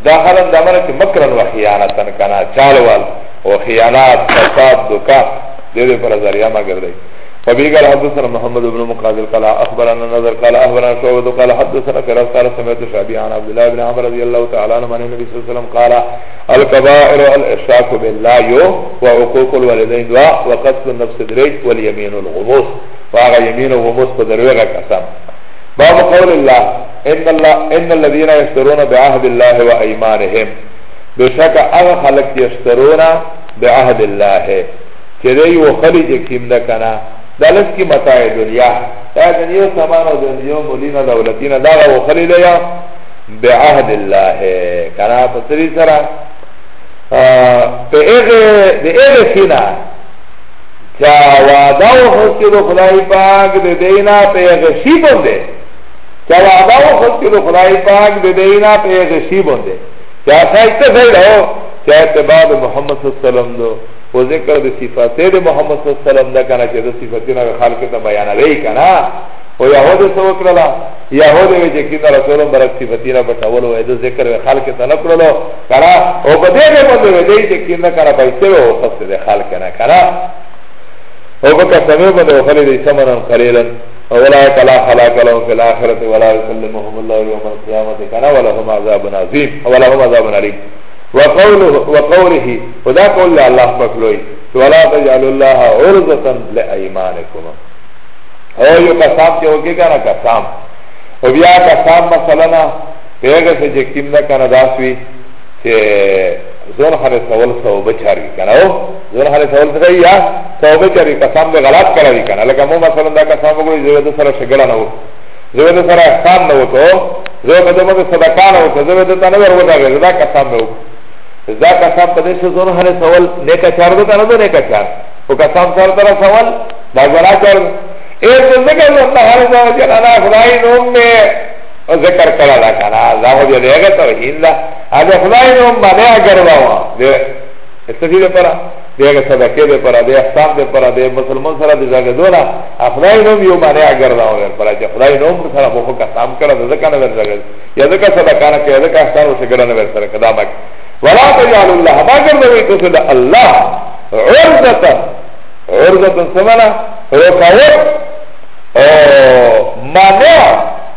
دخلن دمره چې مکرن و خیانتن کنه چالوال او خیانات فساد دوکا دې پر ذریعہ ما ګرځي فبه قال حدثنا محمد بن مقادل قال أخبرنا نظر قال أخبرنا شعبة قال حدثنا كراس قال سمعت شعبي عن عبد الله بن عمر رضي الله تعالى عنه عن النبي صلى الله عليه وسلم قال الكبائر الإشراك بالله وعقوق الوالدين وقتل النفس دريج واليمين الغموس فأغى يمين الغموس فدروغ قسم باب قول الله إن, الله إن الذين يشترون بعهد الله وأيمانهم بشك أغى خلق يشترون بعهد الله كده يوخلي جكيم دكنا دلس کی متاع دنیا دا دنیا سامان و دنیا مولینا دولتینا دا غو خلیل یا بعهد الله کنا پسری سرا په ایغه د ایغه سینا چا وعدو خسکر خدای پاک ده دینا په ایغه شی بنده چا وعدو خسکر خدای پاک ده دینا په ایغه شی بنده چا سایت سید ہو چا اتباب محمد صلی اللہ علیہ وسلم دو و ذکر ده صفاته ده محمد صلی اللہ علیہ وسلم ده کنا چه ده صفتینا به خالق ده بیانه وی کنا و یهود سو کرلا یهود وی چه کنا رسولم برک صفتینا بطولو ده ذکر به خالق ده نکرلو کنا و بده ده بنده وی ده چه کنا کنا بایسته و خصه ده خالق نه کنا و بکا سمه بنده و خلی ده سمنن قلیلن وَلَا تَلَا خَلَاكَ لَهُمْ فِي الْآخِرَةِ وَلَا يُسَلِّمُهُمُ اللَّهُ يَوْمَ الْقِيَامَةِ كَنَا وَلَهُمْ عَذَابٌ عَظِيمٌ وَلَهُمْ عَذَابٌ عَلِيمٌ وقوله ودا قول الله مكلوي ولا تجعل الله عرضة لأيمانكم او یو قسام چه ہوگی کنا قسام و بیا قسام مثلا پیغه سے جکتیم دا کنا داسوی چه زون حر سول سو بچاری کنا او زون حر سول سو یا سو بچاری قسام دے غلط کرا دی کنا لکه مو مثلا دا قسام بگوی زوید سر شگلا نو زوید سر احسان نو تو زوید دمت صدقان نو تو زوید تنور ودا غیر دا قسام نو دا کسان پا دیش زون حل سوال نیکا چار دو کنه دو نیکا چار و کسان سوال ترا سوال دا گنا کر ایر تو ذکر زندہ حل سوال جنانا خدای نوم میں ذکر کرا لکنا دا ہو جو دیگا توحید دا آجا خدای نوم مانیا کرواوا استفید پرا دیگه صدقه ده پرا ده احسان ده پرا ده مسلمان سره ده زاگه دولا خدای نوم یو مانع گرده ویر پرا چه خدای نوم سره مخو کسام کرده ذکر نویر زاگه یا ذکر صدقانه که یا ذکر احسان وشه گرده نویر سره کدامک ولا تجعل الله ما گردوی تسو ده الله عرضتا عرضتا سمنا رکاوت مانع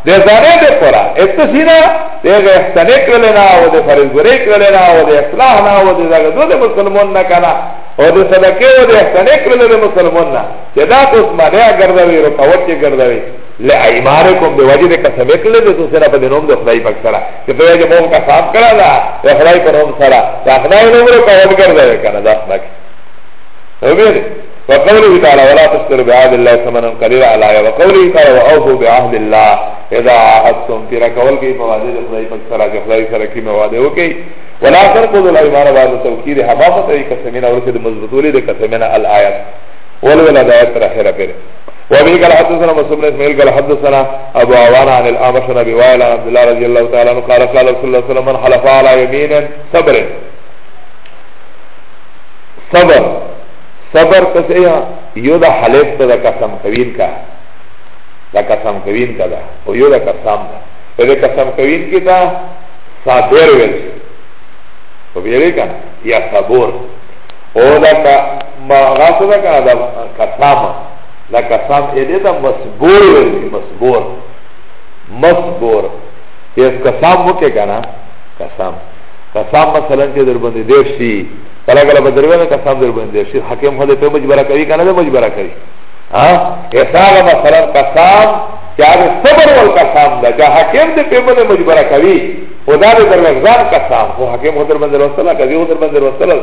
ده زانه ده پورا اتسینا ده احسانه کرلینا و ده فرزگوری کرلینا و ده اصلاحنا و ده زاگدو ده مسلمون نکانا و ده صدقه و ده احسانه کرلینا مسلمون نا چه ده تس مانع گردوی رکاوت چه گردوی لایمارکم به وجه قسم کله ته سره په نوم د خدای پاک سره چې په وجه مو قسم کړه دا د خدای په نوم سره دا خدای نوم له قول کړه کنه دا پاک وګوره وقوله تعالى ولا تشتروا بعهد الله ثمنا قليلا على وقوله تعالى واوفوا بعهد الله اذا عهدتم ترى قول کې په وعده خدای پاک سره چې خدای سره کې موعده وکي ولا تركضوا الايمان بعد توكيد حبافه طريقه سمينا ورته مضبوطولي د قسمنا الايات ولولا دایت تر اخره پره وابي قال حدثنا مسلم بن اسماعيل قال حدثنا ابو عوان عن الامش بن ابي وائل عن عبد الله رضي الله تعالى عنه قال قال رسول الله صلى الله عليه وسلم حلف على يمين صبر صبر صبر تسعيها يودا حلف تدا قسم كبير کا دا قسم كبير کا او يودا قسم دا اذا قسم كبير کی دا صابر ویل او بیرے کنا یا صبر او دا ما غاسو دا کنا دا قسم لکه سام ایده تا مصبور ورکی مصبور مصبور ایس قسام وکی کنا قسام قسام مثلا که در بند دیو شی کلا کلا بدروی قسام در بند دیو شی حکیم خود پی مجبرا کری کنا در مجبرا کری ایسا آگا مثلا قسام که آگه صبر والقسام دا جا حکیم در پی بند مجبرا کری خدا در در وغزان قسام خو حکیم خود در بند روستلا کذی خود در بند روستلا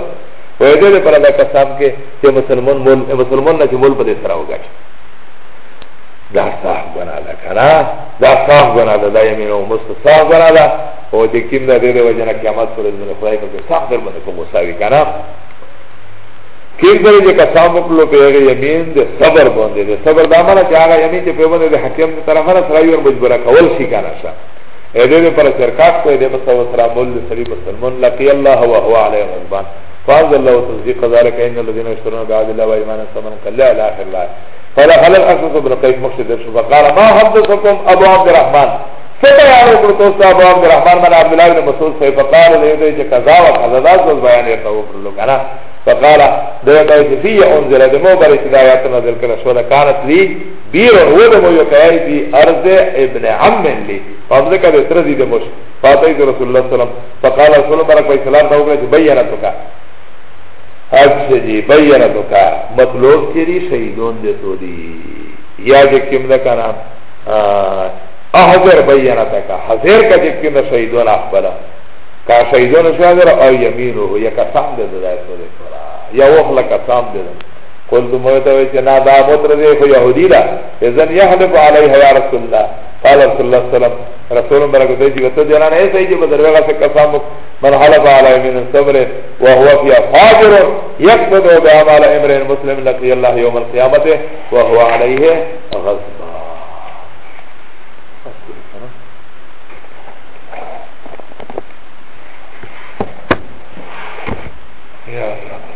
ویده ده پرده کسام که چه مسلمان مول مسلمان نه چه مول پده سره وگاش دا صاح گناه ده کنا دا صاح گناه ده دا یمین و مست صاح گناه ده و چه کم ده ده ده وجنه قیامت پر ازمن خدای پر که صاح در بنده که مساوی کنا کیم دره چه کسام اکلو پیغه یمین ده صبر بنده ده صبر ده مانا چه آغا یمین چه پیبنده ده حکیم ده طرف مانا سرائی ور مجبره کول شی کنا شا ایده ده پر چرکاک کو ایده مسلمان سرامل سبی مسلمان لقی الله و هو علیه غزبان فعز الله تصديق ذلك إن الذين يشترون بعد الله وإيمان سمن قال لا لا آخر الله فدخل الأسد بن قيس مخشد فقال ما حدثكم أبو عبد الرحمن فبيان وکړو تاسو ابو عبد الرحمن بن عبد الله بن مسعود صاحب فقال له دې چې قضا او قضا داس بیان یې کوو کړلو کنه فقال دې دا چې فيه انزل د مو بر هدایت نازل کړه شو دا كانت لي بیر هو د مو یو کوي دي ارض ابن عم لي فضل کا د تر دي د مش فاطمه رسول الله صلی الله علیه وسلم فقال رسول الله برکه السلام دا وکړه چې بیان وکړه اجدی بیرد کا مطلوب کری شهیدون دی تو دی یا جکیم دکنم احضر بیرد کا حضر کا جکیم دا شهیدون اخبرا کا شهیدون شهیدون او یمینو یا کسام دی دا دا یا وخلا کسام دی دا قلت موتا ویچنا دا مطر دے خو یهودی دا ازن یحلف علیہ یا رسول اللہ قال رسول اللہ صلی اللہ رسول اللہ برکت دیجی وطا دیلان ایسا ایجی بدروغا سے قسام من حلف علیہ من صبر وهو فی فاجر یقبض بعمال امر مسلم لقی اللہ یوم القیامت وهو علیہ غصبا Yeah, yeah.